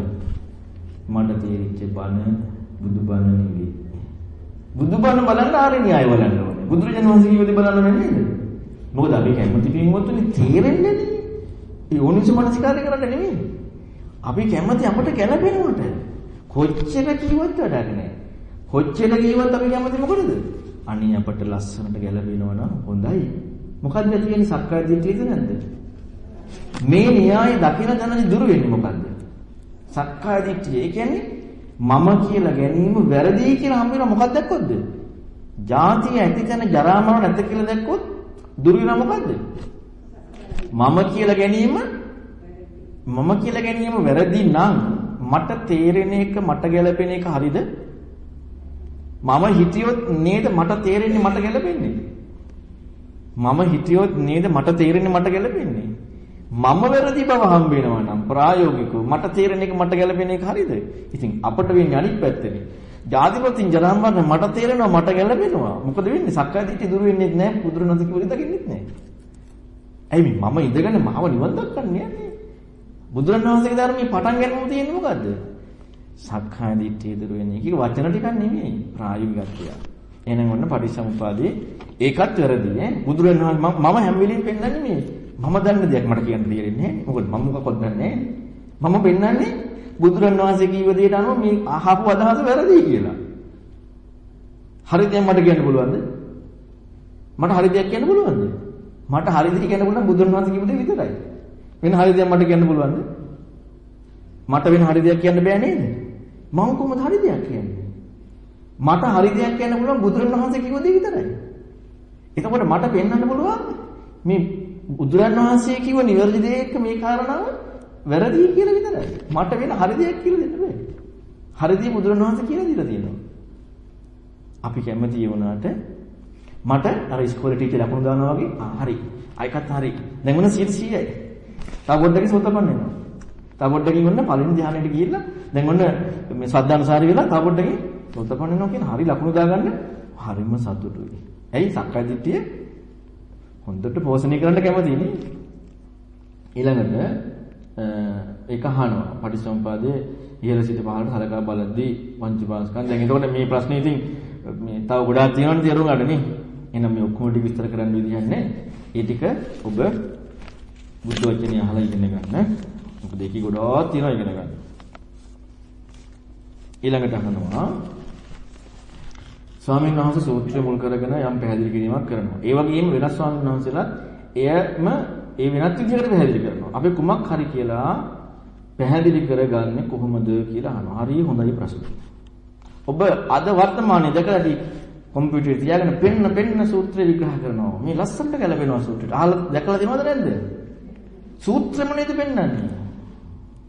මට තේරිච්ච බණ බුදු බණ නෙවෙයි. බුදු බණ බලන්න ආරේ න්‍යාය බලන්න ඕනේ. බුදුරජාණන් වහන්සේ කිව්වද බලන්න නේද? මොකද අපි කැමති පින්වත්තුනි තේරෙන්නේ නැහැ. ඒ ඕනිස මනසිකාරය කරන්න නෙමෙයි. අපි කැමති අපට ගැළපෙනවට. කොච්චර කිව්වත් වැඩක් නැහැ. කොච්චර කිව්වත් අපි කැමති මොකටද? අනේ අපට ලස්සනට ගැළපෙනවා නම් හොඳයි. මොකද්ද තියෙන්නේ සක්කාය දිට්ඨියද නැද්ද? මේ න්‍යාය දකින තැනදී දුර වෙන්නේ මොකද්ද? සක්කාය දිට්ඨිය. ඒ කියන්නේ මම කියලා ගැනීම වැරදි කියලා හම් වෙනවා මොකක්ද දැක්කොත්ද? ජාතිය ඇති තැන ජරා මරණ නැත කියලා දැක්කොත් දුර වෙනවා මොකද්ද? මම කියලා ගැනීම මම කියලා ගැනීම වැරදි නම් මට තේරෙන එක මට ගැළපෙන එක හරිද? මම හිතියොත් නේද මට තේරෙන්නේ මට ගැළපෙන්නේ? මම හිතියොත් නේද මට තේරෙන්නේ මට ගැළපෙන්නේ? මම වැරදි බව හම්බ වෙනවා නම් ප්‍රායෝගිකව මට තේරෙන එක මට ගැළපෙන එක හරිද? ඉතින් අපට වෙන්නේ අනිත් පැත්තනේ. ජාතිපතින් ජරාම්බන්න මට තේරෙනවා මට ගැළපෙනවා. මොකද වෙන්නේ? සක්කාය දිට්ඨිය දුරු වෙන්නේ නැහැ. පුදුරනන්ද කිව්වෙ දකින්නෙත් නැහැ. ඇයි මම ඉඳගෙන මාව නිවන් දක්වන්නේ යන්නේ? බුදුරණවහන්සේගේ ධර්මයේ පටන් ගැනීම තියෙන්නේ මොකද්ද? සක්කාය දිට්ඨිය දුරු වෙන එක වචන ටිකක් නෙමෙයි ප්‍රායෝගිකත්වය. එහෙනම් ඔන්න පටිච්චසමුපාදේ ඒකත් වැරදි ඈ. බුදුරණවහන්සේ මම හැම වෙලෙම පෙන්වන්නේ මේ මම දන්න දෙයක් මට කියන්න තේරෙන්නේ නැහැ. මොකද මම මොකක්වත් දන්නේ නැහැ. මම පෙන්වන්නේ බුදුරණවහන්සේ කීව දෙයට අනුව මේ අහපු අදහස වැරදි කියලා. හරි දෙයක් මට කියන්න පුළුවන්ද? මට හරි දෙයක් කියන්න පුළුවන්ද? මට හරි දෙයක් කියන්න පුළුවන් බුදුන් වහන්සේ කිව්ව දේ විතරයි. වෙන හරි දෙයක් මට කියන්න පුළුවන්ද? මට වෙන හරි දෙයක් කියන්න බෑ නේද? මම කොහොමද හරි දෙයක් කියන්නේ? මට හරි දෙයක් කියන්න පුළුවන් බුදුන් වහන්සේ කිව්ව දේ විතරයි. එතකොට මට පෙන්වන්න පුළුවන් මේ බුදුරන් වහන්සේ කිව්ව නිවැරදි දෙයක මේ කාරණාව වැරදි කියලා විතරයි. මට වෙන හරි දෙයක් කියලා දෙන්න බෑ. හරි දේ බුදුරන් වහන්සේ කියලා දීලා තියෙනවා. අපි කැමති ඒ වුණාට මට අර ඉස්කෝලේ ටීචර් ලකුණු දානවා වගේ ආ හරි. අයකත් හරි. දැන් මොන 100යි. තව පොඩ්ඩකින් සෝතපන්න වෙනවා. තව පොඩ්ඩකින් ඔන්න පළවෙනි ධ්‍යානෙට ගිහිල්ලා දැන් ඔන්න මේ සද්ධානුසාරී වෙලා තව පොඩ්ඩකින් සෝතපන්න වෙනවා කියන හරි ලකුණු දාගන්න හරිම සතුටුයි. ඇයි සක්කාය දිට්ඨිය හොඳට පෝෂණය කරන්න කැමතිනේ. ඊළඟට ඒක අහනවා පටිසම්පාදයේ ඉහළ සිට පහළට හලකා බලද්දී පංචපාස්කන්ධ දැන් එතකොට මේ ප්‍රශ්නේ ඉතින් මේ තව ගොඩාක් තියෙනවනේ තේරුම් ගන්න නේ. එහෙනම් මේ ඔක්කොම ටික විස්තර කරන්න විදිහක් නැහැ. ඒ ටික ඔබ බුද්ධ වචනේ අහලා ඉගෙන ගන්න. මොකද ඒකේ ගොඩාක් තියෙනවා ඉගෙන ගන්න. ඊළඟට අහනවා ස්වාමීන් වහන්සේ සූත්‍රය මුල් කරගෙන යම් පැහැදිලි කිරීමක් කරනවා. ඒ වගේම වෙනස් ස්වාමීන් වහන්සේලාත් එයම ඒ වෙනත් විදිහකට පැහැදිලි කරනවා. අපි කුමක් හරි කියලා පැහැදිලි කරගන්නේ කොහොමද කියලා අහනවා. හරි හොඳයි ප්‍රශ්නේ. ඔබ අද වර්තමානයේ දැකලාදී කම්පියුටරේ තියාගෙන පෙන්න පෙන්න සූත්‍රය විග්‍රහ කරනවා. මේ ලස්සනට ගැලපෙනවා සූත්‍රයට. අහලා දැකලා තියෙනවද නැද්ද? සූත්‍රෙම නේද පෙන්වන්නේ?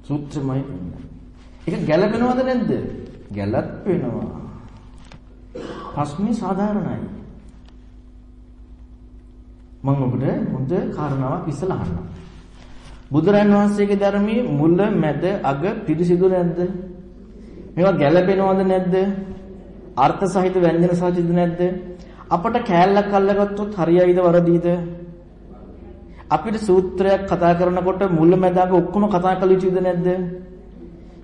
සූත්‍රමයි පෙන්වන්නේ. ඒක ගැලපෙනවද නැද්ද? ගැලපෙනවා. ප්‍රශ්නේ සාධාරණයි. මම ඔබට හොඳ කාරණාවක් ඉස්සලා අහන්නම්. බුදුරන් වහන්සේගේ ධර්මයේ මුල මැද අග පිරිසිදු නැද්ද? මේවා ගැළපෙනවද නැද්ද? අර්ථ සහිත ව්‍යංජන සහිතද නැද්ද? අපට කෑල්ලක් අල්ලගත්තොත් හරියයිද වරදීද? අපිට සූත්‍රයක් කතා කරනකොට මුල මැදාක ඔක්කොම කතා කළ යුතුද නැද්ද?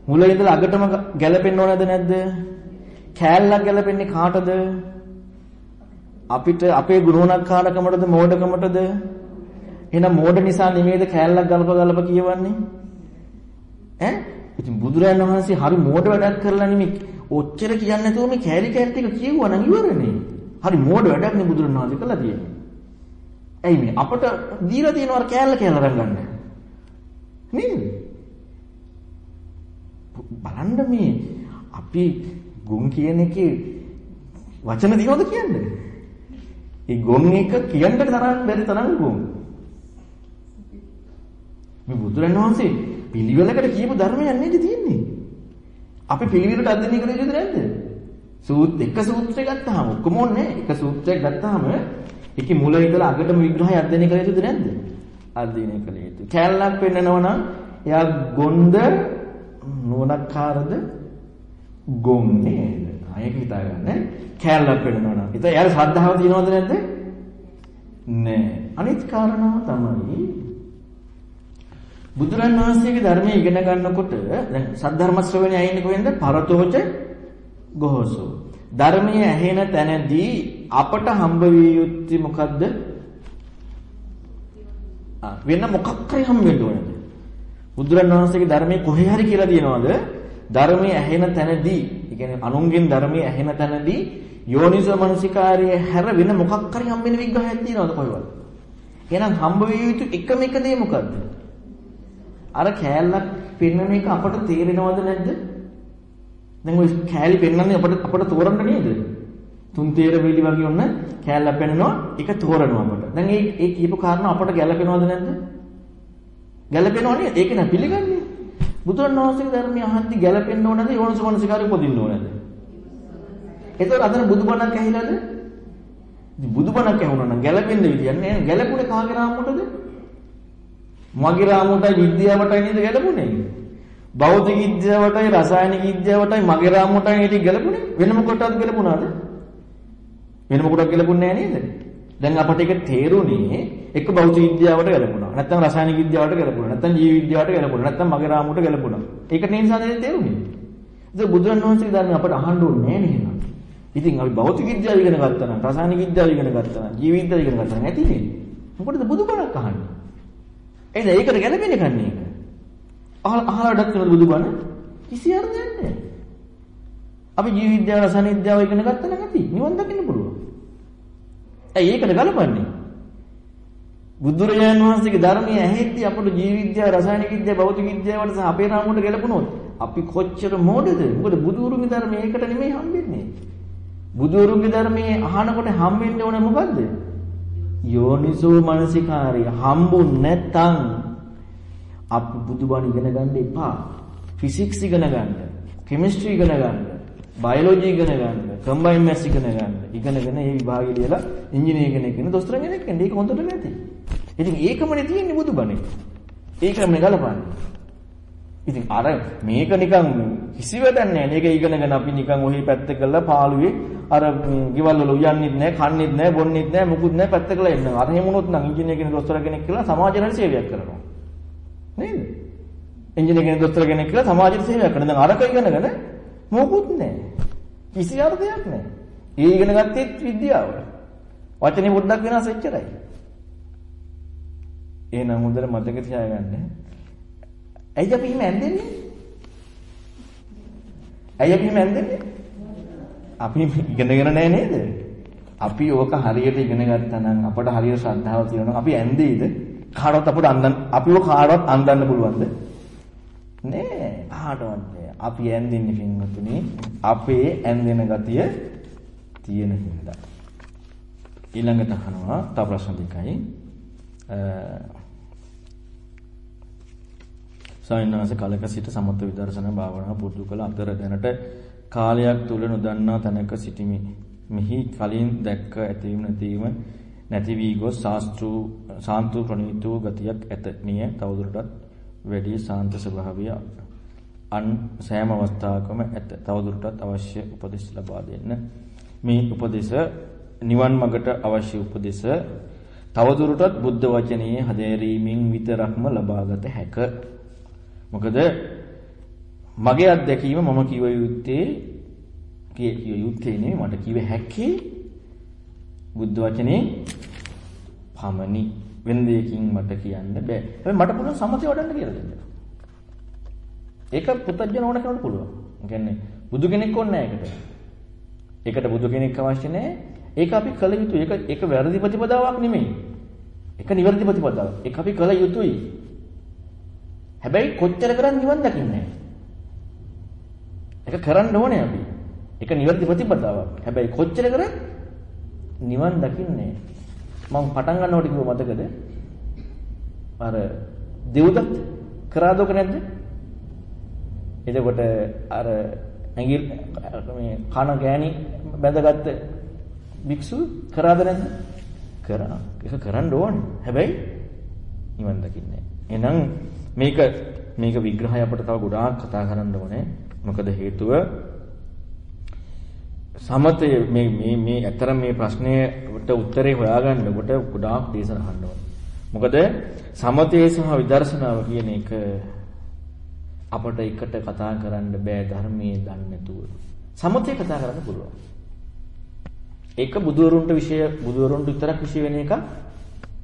මුල ඉඳලා අගටම ගැළපෙන්න ඕනද නැද්ද? කෑල්ලක් ගැළපෙන්නේ කාටද? අපිට අපේ ගුණෝණක්කාරකමටද මෝඩකමටද? එහෙනම් මෝඩ නිසා නෙමෙයිද කෑල්ලක් ගලප ගලප කියවන්නේ? ඈ? ඉතින් බුදුරජාණන් වහන්සේ හරි මෝඩ වැඩක් කරලා නෙමෙයි ඔච්චර කියන්නේ නැතුව මේ කෑලි කෑලි ටික කියුවා නම් ඉවරනේ. හරි මෝඩ වැඩක් නේ බුදුරජාණන් වහන්සේ කළා තියෙන්නේ. ඇයි මේ අපට දීලා තියෙනවා කෑල්ල කෑල්ල රංගන්න. නේද? බලන්න මේ අපි ගුන් කියන එකේ වචන දිනවද කියන්නේ? ඒ ගොන් එක කියන්න තරම් බැරි තරම් ගොන්. මේ බුදුරන් වහන්සේ පිළිවෙලකට කියපු ධර්මයක් නේද තියෙන්නේ. අපි පිළිවෙලට අදින්න කළ යුතුද නැද්ද? සූත් එක සූත්‍රයක් ගත්තාම ඔක්කොම ඕනේ එක සූත්‍රයක් ගත්තාම ඒකේ මුල ඉඳලා අගටම විග්‍රහය අධ්‍යයනය කළ යුතුද නැද්ද? අධ්‍යයනය කළ යුතුයි. කැලලක් වෙන්නනව නම් එයා ගොන්ද නුවණක්කාරද ගොන් නේද? ආයෙක හිතා ගන්න. කැලලක් වෙන්නව නම්. ඉතින් එයාට ශ්‍රද්ධාව තියෙනවද නැද්ද? නෑ. අනිත් කාරණාව තමයි බුදුරන් වහන්සේගේ ධර්මයේ ඉගෙන ගන්නකොට දැන් සද්ධර්ම ශ්‍රවණය ඇයින්නේ කොහෙන්ද? පරතෝච ගොහසෝ. ධර්මයේ ඇහෙන තැනදී අපට හම්බ විය යුත්තේ මොකද්ද? වෙන මොකක් හරි හම්බ වෙන්න ඕනද? බුදුරන් වහන්සේගේ ධර්මයේ කොහේ හරි කියලා දිනවද? ධර්මයේ ඇහෙන තැනදී, ඒ කියන්නේ අනුන්ගෙන් ධර්මයේ ඇහෙන තැනදී යෝනිසෝ මනසිකාර්යය හැර වෙන මොකක් හරි හම්බ වෙන විග්‍රහයක් තියනවද කොහෙවත්? එහෙනම් හම්බ විය යුතු එකම එක දේ මොකද්ද? අර කෑල්ලක් පෙන්වන එක අපට තේරෙනවද නැද්ද? දැන් ওই කෑලි පෙන්වන්නේ අපට අපට තෝරන්න නේද? තුන් තේර වේලි වගේ ඔන්න කෑල්ලක් පෙන්වනවා ඒක තෝරනවා අපට. දැන් මේ ඒ කියපු කාරණා අපට ගැළපෙනවද නැද්ද? ගැළපෙනව නේද? ඒක නේ පිළිගන්නේ. බුදුරණවහන්සේගේ ධර්මය අහද්දි ගැළපෙන්න ඕනද යෝනිසෝමනසිකාරය උපදින්න ඕනද? එතකොට අතන බුදුබණක් ඇහිලාද? බුදුබණක් ඇහුණා නම් ගැළපෙන්න විදියක් නෑ. ගැළපුණේ කාගේ රාමුවටද? මගේ රාමුවටයි විද්‍යාවටයි නේද ගැළපුණේ? භෞතික විද්‍යාවටයි රසායනික විද්‍යාවටයි මගේ රාමුවටයි නේද ගැළපුණේ? වෙන මොකටවත් ගැළපුණාද? වෙන මොකටවත් ගැළපුණේ නෑ නේද? දැන් අපට ඒක තේරුණේ එක භෞතික විද්‍යාවට ගැලපුණා. නැත්නම් රසායනික විද්‍යාවට ගැලපුණා. නැත්නම් ජීව විද්‍යාවට ගැලපුණා. නැත්නම් මගේ රාමුවට ගැලපුණා. ඒකට නේ නිසා නේද තේරුණේ? ඒක බුදුරණවහන්සේගේ ධර්මය අපට අහන්න ඕනේ නෑ නේද? ඉතින් අපි භෞතික විද්‍යාව ඉගෙන ගත්තා නම් රසායනික විද්‍යාව ඉගෙන ගත්තා නම් ජීව විද්‍යාව ඉගෙන ගත්තා නම් ඇතිනේ. මොකටද බුදුබණක් අහන්නේ? එයිද ඒකට ගැලපෙන්නේ කන්නේ ඒක. අහලා අහලා ඩක්කන බුදුබණ කිසි අර්ථයක් නැහැ. අපි ජීව විද්‍යාව රසායනික විද්‍යාව ඉගෙන ගත්තා නම් ඇති නිවන් දකින්න පුළුවන්. ඇයි ඒකට ගලපන්නේ? බුදුරජාණන් වහන්සේගේ ධර්මයේ ඇහෙද්දී අපට ජීව විද්‍යාව රසායනික විද්‍යාව භෞතික විද්‍යාවට සහ අපේ රාමුවට ගැලපුණොත් අපි කොච්චර මෝඩද? මොකද බුදුරුමි ධර්මයේ ඒකට නෙමෙයි හම්බෙන්නේ. බුදුරුන්ගේ ධර්මයේ අහනකොට හම්බෙන්න ඕනේ මොකද්ද? යෝනිසෝ මනසිකාරය හම්බුන් නැත්තම් අපි බුදුබණ ඉගෙන ගන්න එපා. ෆිසික්ස් ඉගෙන ගන්න, කෙමිස්ට්‍රි ඉගෙන ගන්න, බයොලොජි ඉගෙන ගන්න, කම්බයින් මැත්ස් ඉගෙන ගන්න. ඉගෙනගෙන ඒ විභාගෙ ලියලා ඉංජිනේර කෙනෙක් වෙන, දොස්තර කෙනෙක් වෙන්න. ඒක හොඳට නැති. ඉතින් ඒකමනේ තියෙන්නේ බුදුබණේ. ඒකම ගලපන්නේ. ඉතින් අර මේක නිකන් කිසි වැඩක් නැහැ. මේක ඉගෙනගෙන අපි නිකන් ඔහි පැත්ත කරලා පාළුවේ අර ගෙවල් වල උයන්නෙත් නැහැ, කන්නෙත් නැහැ, බොන්නෙත් නැහැ, මුකුත් නැහැ පැත්ත කරලා ඉන්නවා. අර හැමුණොත් නම් ඉංජිනේර කෙනෙක් දොස්තර කෙනෙක් කියලා සමාජයට සේවයක් කරනවා. නේද? ඉංජිනේර කෙනෙක් දොස්තර කෙනෙක් කියලා සමාජයට සේවයක් කරනවා. දැන් අරක ඉගෙනගෙන මොකුත් නැහැ. කිසි අර්ථයක් නැහැ. ඒ ඉගෙන ගත්තේ විද්‍යාව. වචනේ පොඩ්ඩක් වෙනස් වෙච්චරයි. එහෙනම් හොඳට මතක තියාගන්න. ඇයි අපි එහෙම ඇඳෙන්නේ? ඇයි අපි එහෙම ඇඳෙන්නේ? අපි ඉගෙනගෙන නැහැ නේද? අපි ඕක හරියට ඉගෙන ගත්තා නම් අපට හරියට ශ්‍රද්ධාව තියෙනවා නම් අපි ඇඳෙයිද? කාටවත් අපට අන්දන්න අපිව කාටවත් අන්දන්න පුළුවන්ද? නෑ කාටවත් නෑ. අපි ඇඳින්නේ පින්වතුනි අපේ ඇඳෙන ගතිය තියෙන හින්දා. ඊළඟට අහනවා තව ප්‍රශ්න දෙකයි. සායනාස කලක සිට සමත විදර්ශනා භාවනාව පුරුදු කළ අතර දැනට කාලයක් තුල නොදන්නා තැනක සිටිමි. මෙහි කලින් දැක්ක ඇතීම නැතිවීම නැති වී ගොස් ශාස්ත්‍රු සාන්තු ප්‍රණීතෝ ගතියක් ඇත. නිය තවදුරටත් වැඩි සාන්ත ස්වභාවය අන් සෑම අවස්ථාවකම ඇත. තවදුරටත් අවශ්‍ය උපදෙස් ලබා දෙන්න. මේ උපදෙස නිවන් මගට අවශ්‍ය උපදෙස තවදුරටත් බුද්ධ වචනයේ හදෑරීමෙන් විතරක්ම ලබාගත හැක. මොකද මගේ අත්දැකීම මම කිව යුත්තේ කිය යුත්තේ නෙමෙයි මට කිව හැකි බුද්ධ වචනේ පමණි වෙන දෙයකින් මට කියන්න බෑ. හැබැයි මට පුළුවන් සමතේ වඩන්න කියලා දෙන්න. ඒක පුතඥ ඕන කෙනෙකුට පුළුවන්. ඒ කියන්නේ බුදු කෙනෙක් ඕනේ නැහැ ඒකට. ඒකට බුදු කෙනෙක් අවශ්‍ය නැහැ. ඒක අපි කළ යුතුයි. ඒක ඒක වැරදි ප්‍රතිපදාවක් නෙමෙයි. ඒක නිවැරදි ප්‍රතිපදාවක්. ඒක අපි කළ යුතුයි. හැබැයි කොච්චර කරන් නිවන් දකින්නේ ඒක කරන්න ඕනේ අපි. ඒක නිවැරදි ප්‍රතිපදාවක්. හැබැයි කොච්චර කරන් නිවන් දකින්නේ මම පටන් ගන්නකොට කිව්ව මතකද? අර දෙව්දත් කරාදෝක නැද්ද? එතකොට අර ඇඟිල් මේ කන ගෑණි බැඳගත්ත භික්ෂුව කරාද නැද්ද? කරා. ඒක කරන්න ඕනේ. හැබැයි නිවන් දකින්නේ. එහෙනම් මේක මේක විග්‍රහය අපිට තව ගොඩාක් කතා කරන්න ඕනේ. මොකද හේතුව සමතය මේ මේ මේ ඇතර මේ ප්‍රශ්නයට උත්තරේ හොයාගන්නකොට ගොඩාක් දේශන අහන්න ඕනේ. මොකද සමතේ සහ විදර්ශනාව කියන එක අපට එකට කතා කරන්න බෑ ධර්මයේ දන්නේ නැතුව. සමතේ කතා කරන්න පුළුවන්. ඒක බුදුවරුන්ට විශේෂ බුදුවරුන්ට විතරක් විශේෂ වෙන එක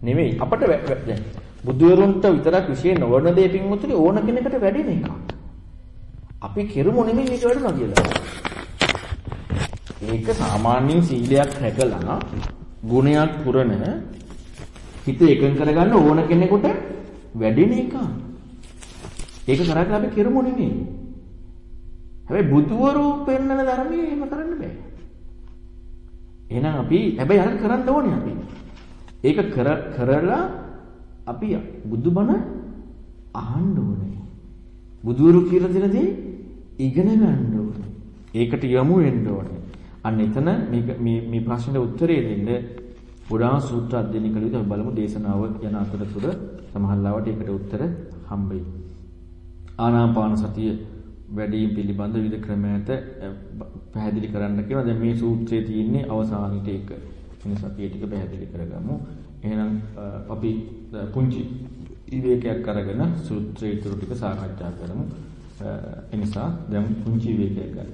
නෙමෙයි. අපට දැන් බුදුවරුන්ට විතරක් විශේෂ නොවන දේ පින්මුතුනි ඕන කෙනෙකුට වැඩෙන එක. අපි කෙරුමු නෙමෙයි මේක වැඩුණා කියලා. ඒක සාමාන්‍යයෙන් සීලයක් රැකලා ගුණයක් පුරන හිත එකඟ කරගන්න ඕන කෙනෙකුට වැඩෙන එක. ඒක කරන්නේ අපි කෙරුමු නෙමෙයි. හැබැයි බුදුවරු පෙන්වන ධර්මයේ එහෙම කරන්න බෑ. එහෙනම් අපි හැබැයි අර කරන්න ඕනේ අපි. ඒක කර කරලා අපි බුදුබණ අහන්න ඕනේ. බුදුවරු කියලා දෙන දේ ඉගෙන ගන්න ඕනේ. ඒකට යමු වෙන්න ඕනේ. අන්න එතන මේක මේ මේ ප්‍රශ්නෙට උත්තරේ දෙන්න ගොඩාක් සූත්‍ර අධ්‍යයනය කළ යුතු අපි බලමු දේශනාව යන අතරතුර සමහරවිට ඒකට උත්තර හම්බෙයි. ආනාපාන සතිය වැඩිම පිළිබඳ විවිධ ක්‍රමයන්ට පැහැදිලි කරන්න කියනවා. දැන් මේ සූත්‍රයේ තියෙන්නේ අවසානෙට ඒක. මේ සතිය ටික පැහැදිලි කරගමු. එහෙනම් අපි පුංචි විවේකයක් අරගෙන සූත්‍රයේ ඉතුරු ටික සාකච්ඡා කරමු. ඒ නිසා දැන් පුංචි විවේකයක් ගන්න.